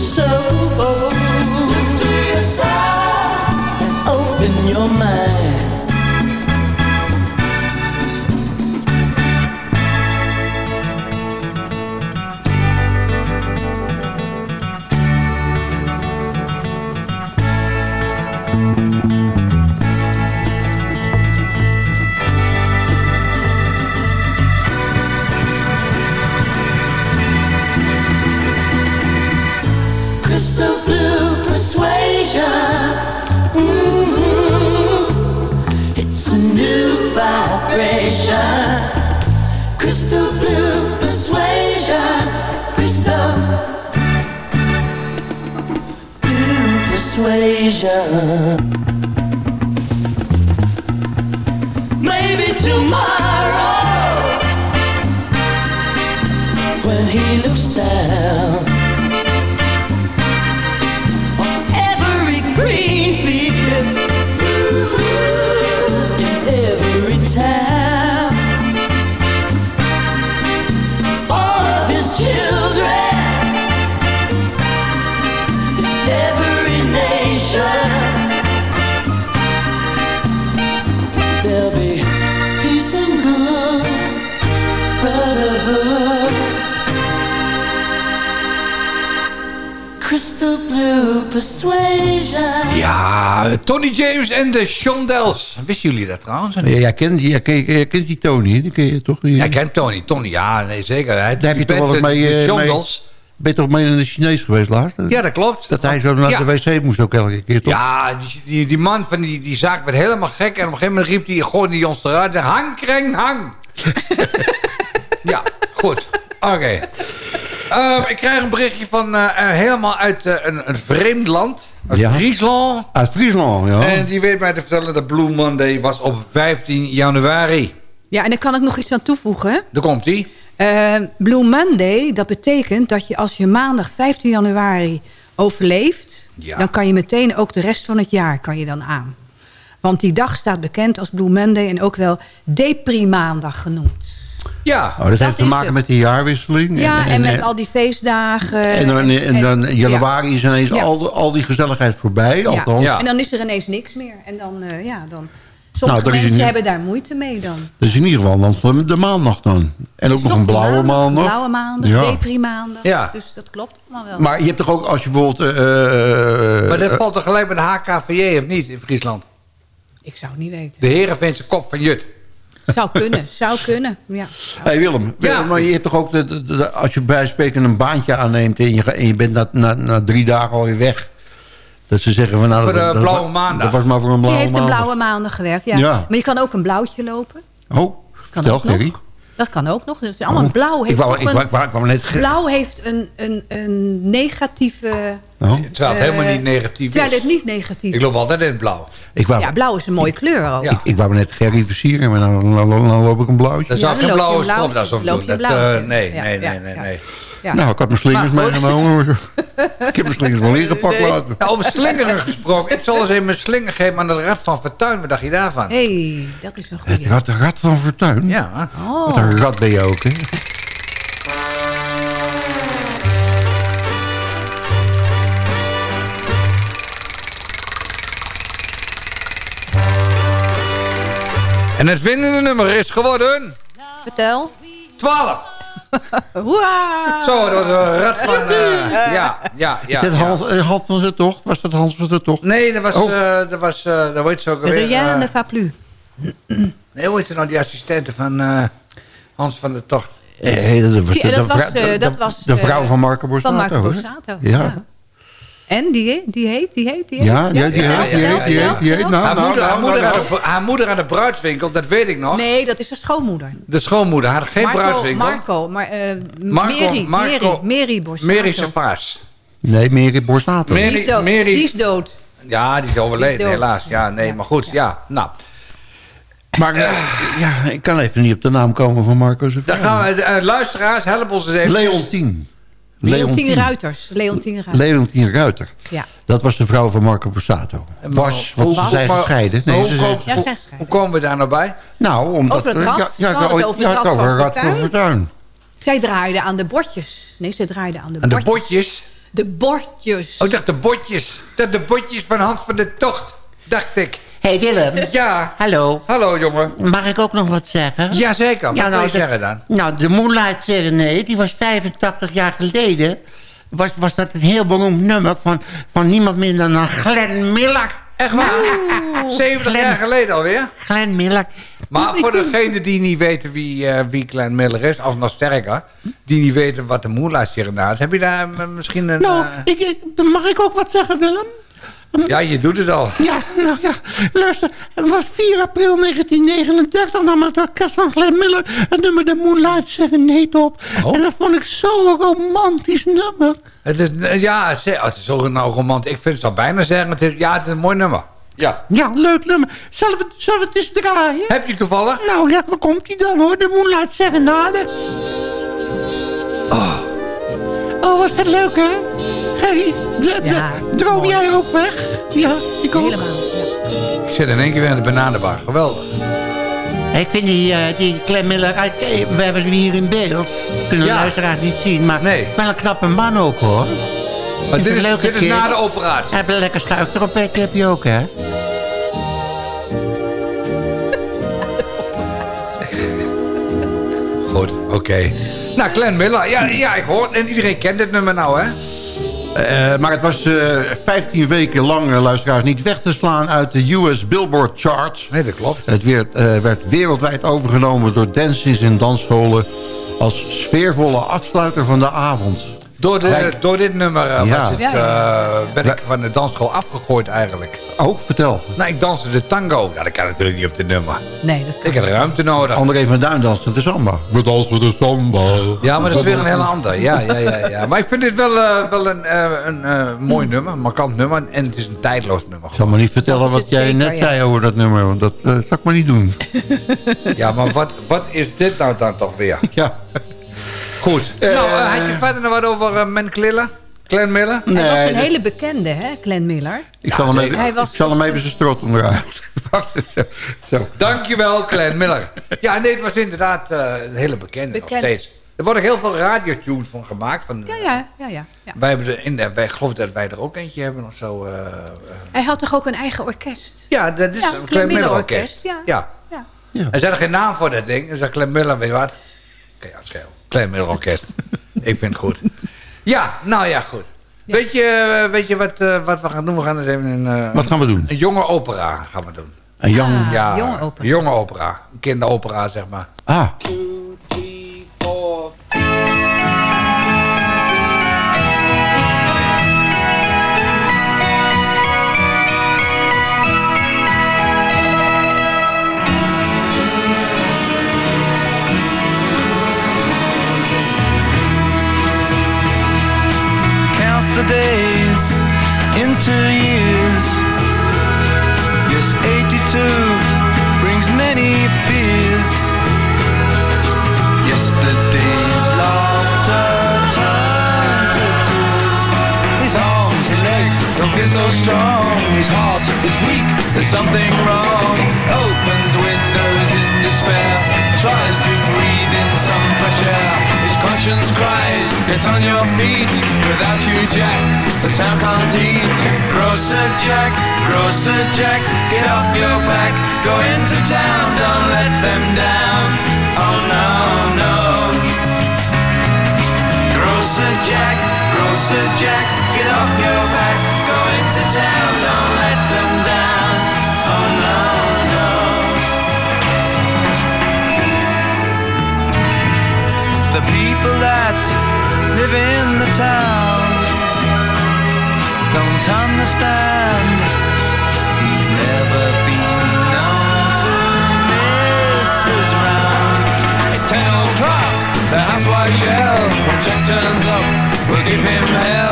vision Ja, Tony James en de Shondells. Wisten jullie dat trouwens? Ja, jij kent die, jij kent, jij kent die Tony, die ken je toch? Die, Jij kent Tony. Tony, ja, nee, zeker. Hij, Daar heb je toch wel eens mee... De eh, mee Shondells. ben je toch mee naar de Chinees geweest laatst? Ja, dat klopt. Dat hij zo naar Ja. de wc moest ook elke keer, toch? Ja, die, die, die man van die, die zaak werd helemaal gek. En op een gegeven moment riep hij, gooide hij ons eruit. en Hang, kreng, hang. <laughs> ja, goed. Oké. Ehm, ik krijg een berichtje van eh, eh, helemaal uit eh, een, een vreemd land. Uit Ja. Friesland. Uit Friesland, ja. En die weet mij te vertellen dat Blue Monday was op 15 januari. Ja, en daar kan ik nog iets aan toevoegen. Daar komt hij. Eh, Blue Monday, dat betekent dat je als je maandag 15 januari overleeft... Ja. dan kan je meteen ook de rest van het jaar kan je dan aan. Want die dag staat bekend als Blue Monday... en ook wel deprimaandag genoemd. Ja. Oh, dat, heeft te maken het. met die jaarwisseling. Ja, en, met eh, al die feestdagen. En dan, en dan in januari is ineens Ja. al, al die gezelligheid voorbij. Ja. Althans, En dan is er ineens niks meer. En dan, eh, ja, dan... Sommige Nou, mensen hebben daar moeite mee dan. Dus in ieder geval dan de maandag dan. En ook nog een blauwe maandag. Blauwe maandag, Ja. deprimaandag. Ja. Dus dat klopt allemaal wel. Maar je hebt toch ook als je bijvoorbeeld... eh, eh, Maar dat valt toch gelijk bij de HKVJ of niet in Friesland? Ik zou het niet weten. De Herenveense kop van Jut. Zou kunnen, zou kunnen. Ja. Hey Willem, Ja. maar je hebt toch ook, de, de- de- als je bij spreken een baantje aanneemt... en je, en je bent na, na, na drie dagen alweer weg... dat ze zeggen van... Nou, Voor dat, de dat- blauwe dat- maandag. Dat was maar voor een Die blauwe heeft een maandag. blauwe maandag gewerkt, ja. Ja. Maar je kan ook een blauwtje lopen. Oh, Kan vertel. Gerry. Dat kan ook nog. Dat is allemaal Oh. blauw. Heeft Ik wou, ik, een- wou, ik, wou, ik wou net... Blauw heeft een, een, een negatieve... Oh. Terwijl het helemaal eh, niet negatief Terwijl is. het niet negatief Ik loop altijd in het blauw. Ik wou, Ja, blauw is een mooie kleur ook. Ja. ik, ik wou net Gerry versieren, maar nou loop ik een blauwtje. Dan zou Ja, ik dan geen blauwe een blauw- stropdas op loop doen. je Dat, eh, nee, nee, nee, nee. Ja. Nou, ik had mijn slingers meegenomen. <laughs> ik heb mijn slingers wel ingepakt laten. Nou, over slingeren gesproken. Ik zal eens even mijn slinger geven aan het Rad van Fortuin. Wat dacht je daarvan? hey, dat is een Het goede. de rat van Fortuin. Ja. Oh. Wat een rat ben je ook, hè? En het winnende nummer is geworden... Vertel. 12. <laughs> Hoera! Zo, dat was een rad van... eh, ja, ja, ja. Is dat ja. Hans, eh, Hans van de Tocht? Was dat Hans van de Tocht? Nee, dat was... Oh. eh, dat was... eh dat weet ze ook alweer. Rien ne va plus. nee, hoe heet ze nou die assistente van eh, Hans van der Tocht? Hey, dat was, Die- de, dat de was, eh, de- dat de- was, de vrouw eh, van Marco Borsato. Van Marco? Borsato. Ja. Ja. En die, die heet, die heet, die heet. Ja, ja, die heet, die heet, die heet, die heet. Nou, haar, nou, moeder, haar, nou, moeder aan de, haar moeder aan de bruidswinkel, dat weet ik nog. Nee, dat is de schoonmoeder. De schoonmoeder had geen Marco, bruidswinkel. Marco, maar, eh Marco- Mary, Marco- Mary, Mary Borsato. Mary. Nee, Mary Borsato. Mary- Die is dood. Mary- Die is dood. Ja, die is overleden, Die is dood. helaas. Ja, nee, maar goed, ja. Nou, Maar eh, ja, ik kan even niet op de naam komen van Marco zijn dan vrouw. gaan we, eh, luisteraars, help ons eens even. Leontien. Leontien Ruiters. Leontien Ruiters. Leontien Ruiter. Ja. Dat was de vrouw van Marco Borsato. Was, want ze Hoe- zijn gescheiden. Nee, hoe ze zijn, Ja, eens. Hoe komen we daar nou bij? nou, omdat... Over het rad. Ja, ja, hadden het over ja, het rad over van het rad van Fortuin. Fortuin. Zij draaide aan de bordjes. Nee, ze draaide aan de Aan de bordjes. botjes? De bordjes. Oh, ik dacht de botjes. Dat de botjes van Hans van de Tocht, dacht ik. Hey Willem. Ja. Hallo. Hallo, jongen. Mag ik ook nog wat zeggen? Jazeker, wat Ja, wil nou, zeggen dan? Nou, de Moonlight Serenade, die was 85 jaar geleden... was, was dat een heel beroemd nummer van, van niemand minder dan Glenn Miller. Echt waar? <laughs> 70 jaar geleden alweer? Glenn Miller. Maar voor degenen die niet weten wie, eh wie Klein Miller is, of nog sterker, die niet weten wat de Moonlight Serenade is, heb je daar eh, misschien een... Nou, eh, ik, ik, mag ik ook wat zeggen, Willem? <laughs> ja, je doet het al. Ja, nou ja, luister. Het was 4 april 1939 nam het orkest van Glenn Miller het nummer de Moonlight Serenade op. Oh. En dat vond ik zo'n romantisch nummer. Het is, eh, ja, ze- oh, het is ook nou romantisch. Ik vind het al bijna zeggen. Het is, ja, het is een mooi nummer. Ja. Ja, leuk nummer. Zullen we, zullen we het eens draaien? Heb je toevallig? Nou ja, daar komt hij dan hoor. De Moonlight Serenade. Oh. Oh, was dat leuk hè? Hey, Ja, droom mooi. jij ook weg? Ja, ik ook. Helemaal. Ja. Ik zit in één keer weer in de bananenbar. Geweldig. Ik vind die, eh, die Clem Miller, eh, we hebben hem hier in beeld. Kunnen de Ja. luisteraars niet zien, maar Nee. wel een knappe man ook hoor. Maar dit is, leuke dit is na de operatie. Hij heeft een lekker schuiftrompetje heb je ook hè? <laughs> Goed, oké. Nou, Glenn Miller. Ja, ja, ik hoor En iedereen kent dit nummer nou, hè? Eh, maar het was eh 15 weken lang, eh, luisteraars, niet weg te slaan uit de US Billboard Charts. Nee, dat klopt. Het werd, eh, werd wereldwijd overgenomen door dansers en dansscholen... als sfeervolle afsluiter van de avond. Door, de, door dit nummer eh, Ja. was het, Ja, eh, werd ik van de dansschool afgegooid eigenlijk. Ook, vertel. Nou, ik danste de tango. Ja, dat kan natuurlijk niet op dit nummer. Nee, dat kan Ik had ruimte nodig. André van Duin danste de samba. We dansen de samba. Ja, maar dat is weer een hele ander. Ja, ja, ja, ja. Maar ik vind dit wel, eh, wel een, eh, een eh, mooi nummer, een markant nummer. En het is een tijdloos nummer. Ik zal me niet vertellen wat jij zeker, net ja. zei over dat nummer. Want dat eh, zal ik maar niet doen. Ja, maar wat, wat is dit nou dan toch weer? Ja. Goed. nou, eh, had je verder nog wat over uh, Men Kliller? Glenn Miller? Hij was Nee, een dat- hele bekende, hè, Glenn Miller. ik, zal hem even, was- ik zal hem even zijn strot omdraaien. <laughs> Zo. Dankjewel, Glenn Miller. Ja, nee, het was inderdaad eh, een hele bekende, nog steeds. Er worden ook heel veel radiotunes van gemaakt. Van, Ja, ja, ja, ja. ja. Wij hebben er in, de- wij, ik geloof dat wij er ook eentje hebben of zo. eh, eh. Hij had toch ook een eigen orkest? ja, dat is Ja, een Glenn Miller orkest. Orkest, ja. ja. Ja. Er zat er geen naam voor dat ding. Dus dat Glenn Miller, weet je wat? Kan je uitschelen. Glenn Miller orkest. Ik vind het goed. Ja, nou ja, goed. Weet, je, eh, weet je wat, eh, wat we gaan doen? We gaan eens even een, eh, Wat gaan we doen? een jonge opera gaan we doen. Een jong... Ah, Ja, jonge opera. een jonge opera. Een kinderopera, zeg maar. Ah, there's something wrong. Opens windows in despair, tries to breathe in some fresh air. His conscience cries, get on your feet. Without you, Jack, the town can't eat. Grocer Jack, Grocer Jack, get off your back. Go into town, don't let them down. Oh no, no. Grocer Jack, Grocer Jack, get off your back. Go into town, don't let people that live in the town don't understand. He's never been known to miss his round. It's ten o'clock, the housewife shell. When Jack turns up, we'll give him hell.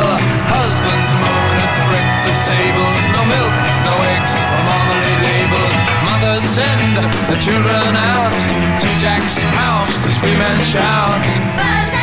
The children out to Jack's house to scream and shout.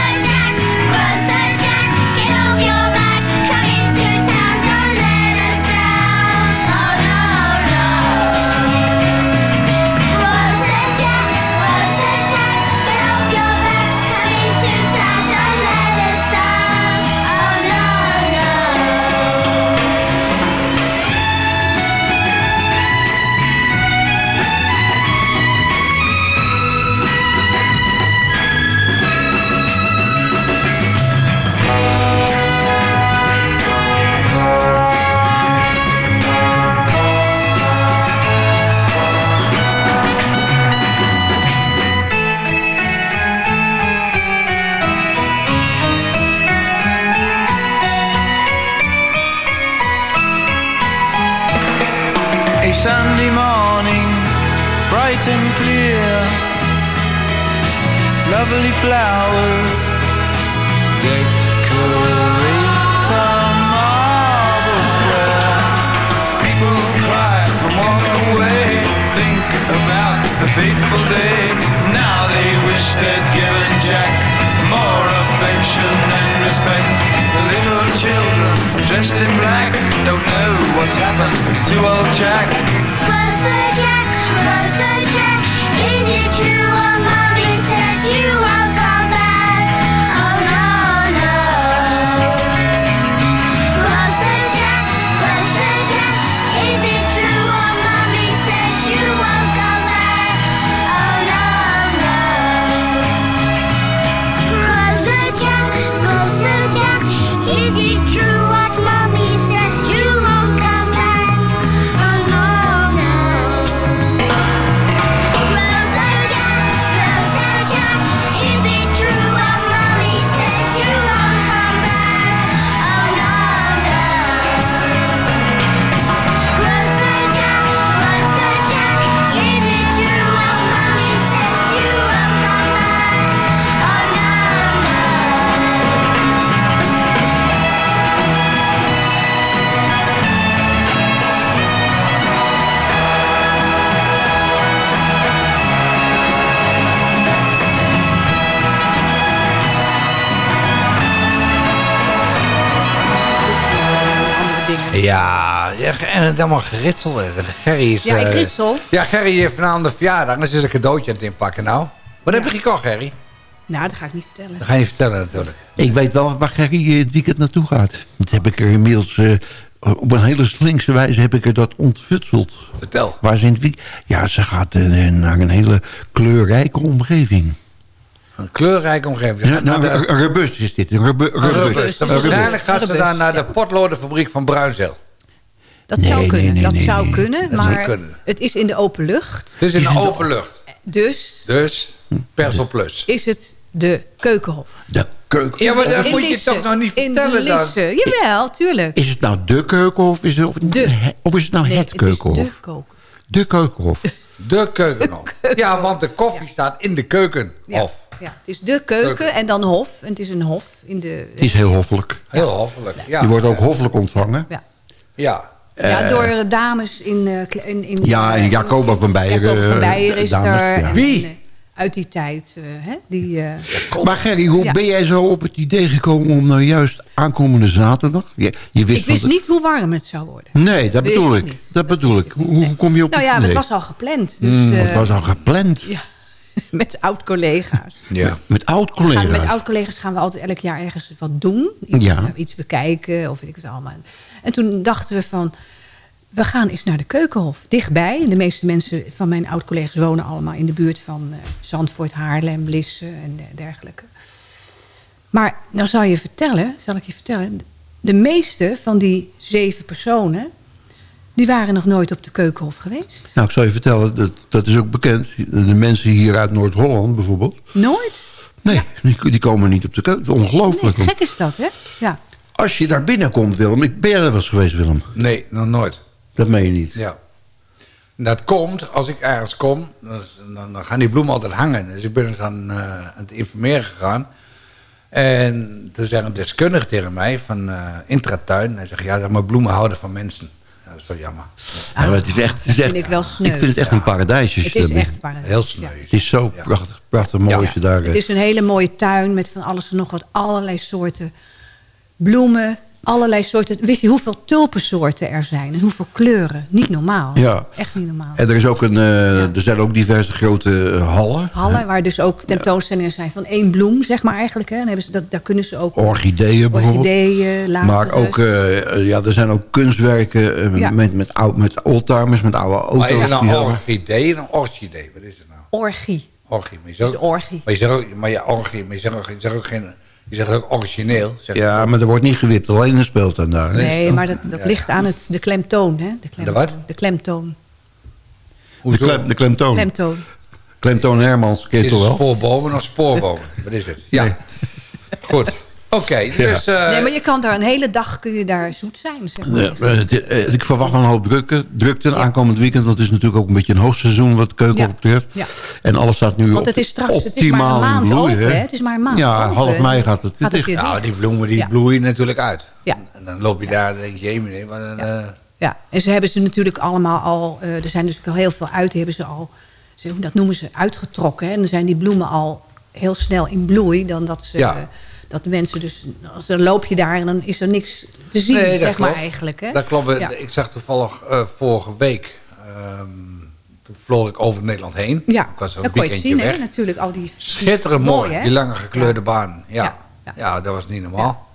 bright and clear. Lovely flowers decorate a marble square. People cry and walk away, think about the fateful day. Now they wish they'd given Jack more affection and respect. The little children dressed in black don't know what's happened to old Jack. En het allemaal geritsel. hè. Gerry is... Ja, ik eh, ritsel. Ja, Gerry heeft vanavond een verjaardag. En ze is een cadeautje aan het inpakken nou. Wat heb je gekocht, Gerry? Nou, dat ga ik niet vertellen. Dat ga je niet vertellen natuurlijk. Ik weet wel waar Gerry het weekend naartoe gaat. Dat heb ik er inmiddels... eh, op een hele slinkse wijze heb ik er dat ontfutseld. Vertel. Waar ze in het weekend... Ja, ze gaat eh, naar een hele kleurrijke omgeving. Een kleurrijke omgeving. Ja, nou, de- een rebus is dit. Een rebu- Een rebus. Dan Een rebus. Waarschijnlijk gaat ze daar naar de potlodenfabriek van Bruinzeel. Dat Nee, zou kunnen. nee, dat nee, zou nee. kunnen, maar kunnen. het is in de open lucht. Het is in de open lucht. Dus Dus Persel Plus. is het de keukenhof. De keuken. Ja, maar dat moet je Lisse. toch nog niet In vertellen dan? Lisse. Jawel, tuurlijk. Is het nou de keukenhof? Is het, of, of is het nou Nee, het het is keukenhof? de keuken. <laughs> De keukenhof. De keukenhof. Ja, want de koffie staat in de keukenhof. Ja, het is de keuken, Keuken. en dan hof. En het is een hof in de... Het is heel hoffelijk. Heel hoffelijk. Ja. Die wordt ook hoffelijk ontvangen. Ja. Ja. Ja, Eh, door eh, dames in... eh, in, in Ja, en Jacoba van Beieren. Jacob van eh, Beijer is dames, er. ja. Wie? eh, uit die tijd. eh, hè, die, eh, Maar Gerry, hoe Ja. ben jij zo op het idee gekomen om nou juist aankomende zaterdag... Je, je wist ik wist niet hoe warm het zou worden. Nee, dat bedoel ik. Dat bedoel ik. Hoe, kom je op Nou het ja, idee? het was al gepland. Dus, Mm, het eh, was al gepland. Ja, <laughs> met oud-collega's. Ja. Met oud-collega's. Met oud-collega's gaan we altijd elk jaar ergens wat doen. Iets, Ja. nou, iets bekijken of weet ik het allemaal. En toen dachten we van... We gaan eens naar de Keukenhof. Dichtbij. De meeste mensen van mijn oud-collega's wonen allemaal in de buurt van eh, Zandvoort, Haarlem, Lisse en eh, dergelijke. Maar nou zal je vertellen, zal ik je vertellen... De meeste van die zeven personen... die waren nog nooit op de Keukenhof geweest. Nou, ik zal je vertellen, dat, dat is ook bekend. De mensen hier uit Noord-Holland bijvoorbeeld... Nooit? Nee, die, die komen niet op de keuken. Het is ongelooflijk. Nee, gek is dat, hè? Ja. Als je daar binnenkomt, Willem... Ik ben jij er wel eens geweest, Willem? Nee, nog nooit. Dat meen je niet. Ja. Dat komt, als ik ergens kom, dan, gaan die bloemen altijd hangen. Dus ik ben eens aan, eh, aan het informeren gegaan. En toen zei een deskundige tegen mij van eh Intratuin. Hij zegt, ja, zeg maar bloemen houden van mensen. Ja, dat is wel jammer. Ja, maar het is echt, het is Dat echt, vind ik wel sneu. ik vind het echt een paradijsje. Het is echt paradijs. Heel sneu. Het is zo prachtig, prachtig mooi als je daar... Het is een hele mooie tuin met van alles en nog wat. Allerlei soorten bloemen. Allerlei soorten. Wist je hoeveel tulpensoorten er zijn? En hoeveel kleuren? Niet normaal. Ja. Echt niet normaal. En er, is ook een, eh, er zijn ook diverse grote eh, hallen. Hallen waar dus ook tentoonstellingen zijn van één bloem, zeg maar eigenlijk. Hè. Dan hebben ze, dat, daar kunnen ze ook Orchideeën bijvoorbeeld. orchideeën. Maar ook, eh, ja, er zijn ook kunstwerken Ja. met, met, oud, met oldtimers, met oude auto's. Maar is nou hebben- orchidee en een orchidee? Wat is het nou? Orgie. Orchie. Maar je zegt, orgie. Maar je zegt ook, maar ja, orchie, maar je zegt ook, je zegt ook geen, je zegt ook origineel. Zeg Ja, maar er wordt niet gewipt, alleen een speeltuin daar. Nee, maar dat, dat Ja. ligt aan het, de klemtoon. Hè? De, klemtoon. De wat? De klemtoon. De, klem, de klemtoon. Klemtoon. Klemtoon Hermans, ken je Is toch het wel? spoorbomen of spoorbomen? Wat is het? Ja. Goed. Oké, dus... eh, nee, maar je kan daar een hele dag kun je daar zoet zijn. Zeg maar. Nee, eh, eh, ik verwacht wel een hoop drukte, drukte aankomend weekend. Want het is natuurlijk ook een beetje een hoogseizoen wat de keuken Ja. betreft. Ja. En alles staat nu Want op- het is straks het is maar optimaal een maand open. hè? Het is maar een maand Ja, open. half mei gaat het Gaat het dicht. nou, die bloemen die Ja. bloeien natuurlijk uit. Ja. En dan loop je daar en denk je, jee meneer, wat een... eh, Ja, en ze hebben ze natuurlijk allemaal al... eh, er zijn dus ook al heel veel uit, die hebben ze al ze- dat noemen ze uitgetrokken. Hè? En dan zijn die bloemen al heel snel in bloei. Dan dat ze... Ja. Dat mensen dus, als dan loop je daar en dan is er niks te zien, Nee, dat zeg maar eigenlijk. Hè? Dat klopt. Ja. Ik zag toevallig eh, vorige week... ehm, toen vloog ik over Nederland heen. Ja, Ik was een kon je het weekendje zien, weg. hè? natuurlijk. Al die Schitterend mooi, die lange gekleurde baan. Ja. Ja. dat was niet normaal.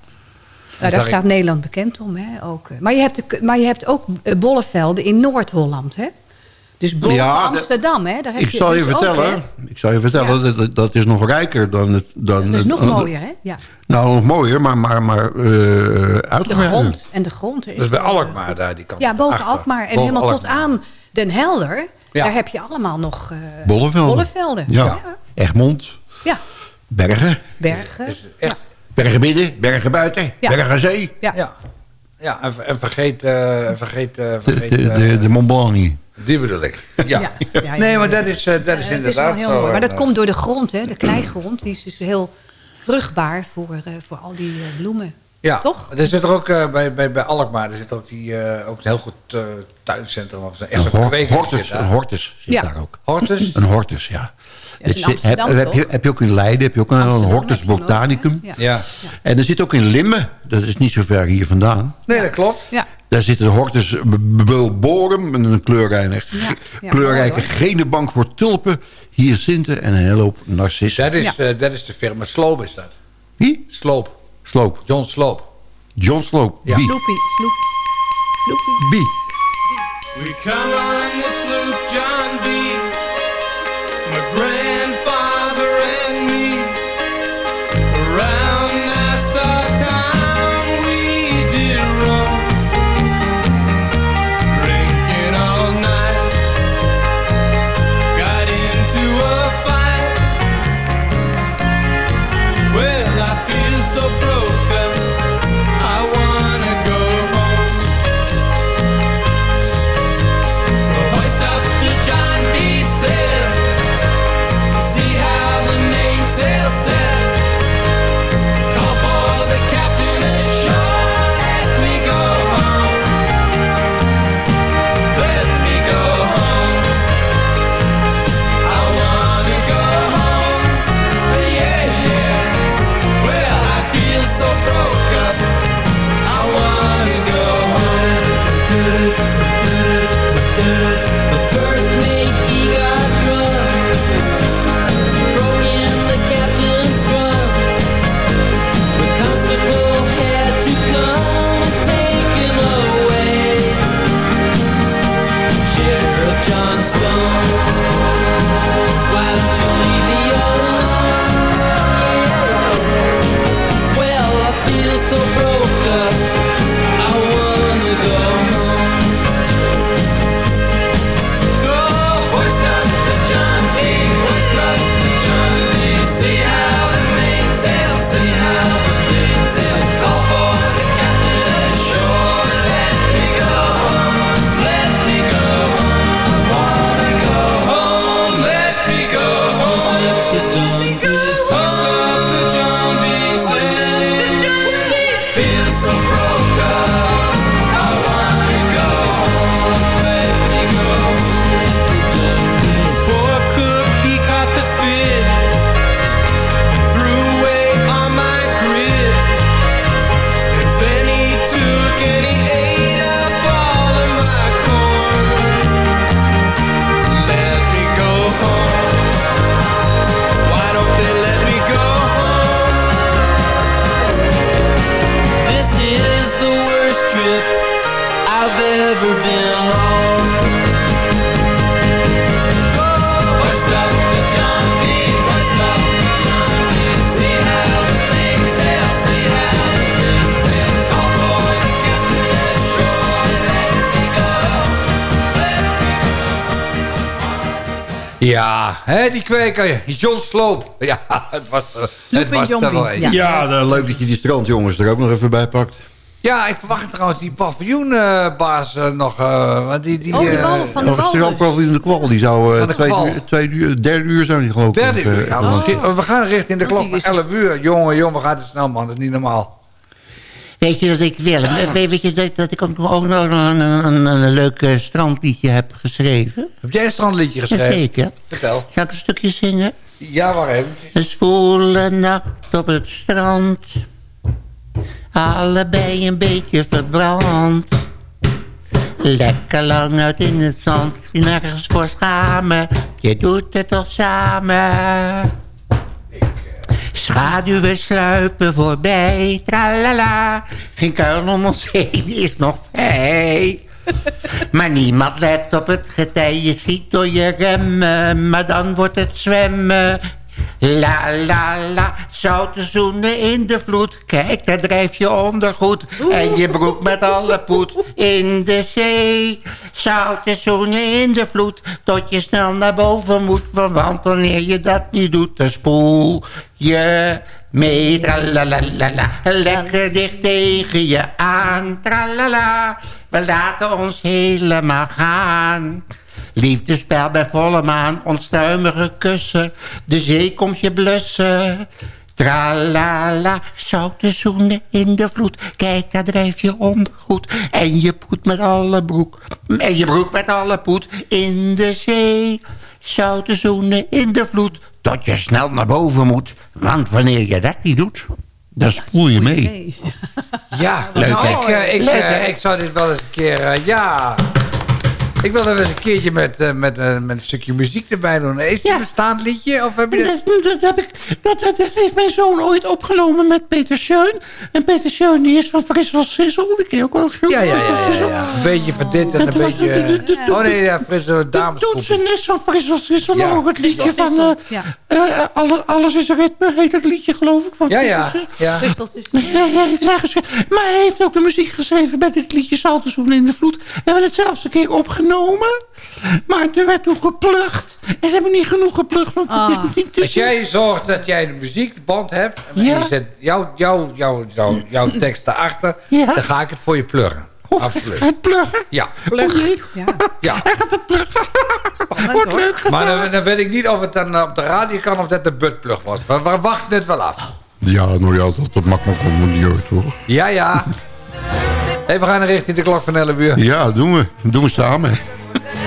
Nou, daar staat ik- Nederland bekend om. Hè? Ook, eh. maar, je hebt de, maar je hebt ook eh, bollevelden in Noord-Holland. Hè? Dus boven Ja, de- Amsterdam. Hè? Daar heb Ik zal je dus ook, vertellen, hè? ik zal je vertellen dat- dat, dat is nog rijker dan het... Dan, Dat is nog mooier, hè? Ja. Nou, nog mooier, maar, maar, maar eh De uitgebreid. grond. En de grond is Dus bij wel, eh, Alkmaar daar, die kant. Ja, boven achter. Alkmaar. En Boven helemaal tot Alkmaar. aan Den Helder. Ja. Daar heb je allemaal nog eh Bollevelden. bollevelden. Ja. ja. Egmond, Ja. Bergen, Bergen. bergen binnen, bergen buiten, Ja. bergen aan zee. Ja. Ja, ja en, en vergeet... eh, vergeet, eh, De, vergeet de, eh, de, de Mont Blanc niet. Die bedoel ik. <laughs> Ja. Ja, ja, ja. Nee, maar dat is, eh, dat is Eh, het is wel inderdaad heel zo. mooi. Maar dat komt door de grond, hè? De kleigrond. Die is dus heel vruchtbaar voor, eh, voor al die eh, bloemen. Ja, Toch? Er zit er ook eh, bij, bij, bij Alkmaar, er zit ook, die, eh, ook een heel goed eh, tuincentrum. Of echt Een hortus, een hortus zit Ja. daar ook. Hortus? Een hortus, ja. Heb, heb, je, toch? heb je ook in Leiden, heb je ook een, hortus ook, botanicum. Ja. Ja. En er zit ook in Limmen, dat is niet zo ver hier vandaan. Nee, dat klopt. Ja. Daar zit de hortus bulborum, een kleurrijke, Ja, ja, kleurrijke mooi, hoor. gene bank voor tulpen, hyacinten en een hele hoop narcissen. Dat is, eh, dat is de firma Sloop is dat. Wie? Sloop. Sloop. John Sloop. John Sloop. Ja. Wie? Sloepie. Wie? We come on the sloop John B. The hè, die kweker. John Sloop. Ja, het was, er- het was er wel een. Ja. Ja, leuk dat je die strandjongens er ook nog even bij pakt. Ja, ik verwacht trouwens die paviljoenbaas eh, nog. eh, want die, die, Oh, die eh, wal van de dus. strandprofiel de kwal, die zou eh, de twee, kwal. uur, twee uur, derde uur zou die geloof ik. Derde eh, uur. Ja, we gaan richting de Want klok van is- 11 uur. Jongen, jongen, gaat het snel man. Dat is niet normaal. Weet je dat ik wil? Weet, weet je dat, dat ik ook, nog een, een, leuk eh, strandliedje heb geschreven? Heb jij een strandliedje geschreven? Jazeker. Vertel. Zal ik een stukje zingen? Ja, waar. Een zwoele nacht op het strand. Allebei een beetje verbrand. Lekker lang uit in het zand. Nergens voor schamen. Je doet het toch samen. Schaduwen sluipen voorbij. Tralala. Geen kuil om ons heen is nog vrij. Maar niemand let op het getij. Je schiet door je remmen. Maar dan wordt het zwemmen. La la la, zoute zoenen in de vloed. Kijk, daar drijf je ondergoed. En je broek met alle poet in de zee. Zoute zoenen in de vloed. Tot je snel naar boven moet. Want wanneer je dat niet doet, dan spoel je mee. Tralalalala, lekker dicht tegen je aan. Tralala, we laten ons helemaal gaan. Liefdespel bij volle maan, onstuimige kussen. De zee komt je blussen. Tralala, zoute zoenen in de vloed. Kijk, daar drijf je ondergoed. En je poet met alle broek. En je broek met alle poet in de zee. Zoute zoenen in de vloed. Tot je snel naar boven moet. Want wanneer je dat niet doet, dan spoel je mee. Ja, Leuk, nou, ik, ik, Leuk, eh, ik zou dit wel eens een keer... eh, ja... Ik wil er wel eens een keertje met, eh, met, eh, met een stukje muziek erbij doen. Is het een bestaand liedje? Of heb je dat... Dat, dat, heb ik, dat, dat, dat heeft mijn zoon ooit opgenomen met Peter Scheun. En Peter Scheun die is van Frissel Sissel. Die ken ook wel goed. Ja, ja, ja, ja, ja. Een beetje van dit en een beetje... de- de- de- oh nee, ja, frisse dames. Toetsen is van Frissel Sissel. Ja. Ook het liedje Frissel van... Sissel, eh, ja. eh, alle, alles is ritme, heet het liedje geloof ik. Van Ja, ja, Frissel ja. Sissel. Ja, hij heeft hij geschreven. Maar hij heeft ook de muziek geschreven bij dit liedje Saltezoen in de Vloed. We hebben het zelfs een keer opgenomen. Maar er werd toen geplucht. En ze hebben niet genoeg geplucht. Want niet Als jij zorgt dat jij de muziekband hebt... en Ja. je zet jouw jou, jou, jou, jouw tekst erachter... Ja. dan ga ik het voor je pluggen. Absoluut. Het pluggen? Ja. Pluggen? Ja. ja. Hij gaat het pluggen. Wordt leuk Maar dan, dan weet ik niet of het dan eh, op de radio kan... of dat de buttplug was. We, we wachten het wel af. Ja, nou ja, dat, dat mag nog wel niet uit, hoor. Ja, ja. Hey, we gaan richting de klok van 11 uur. Ja, doen we. Doen we samen. <laughs>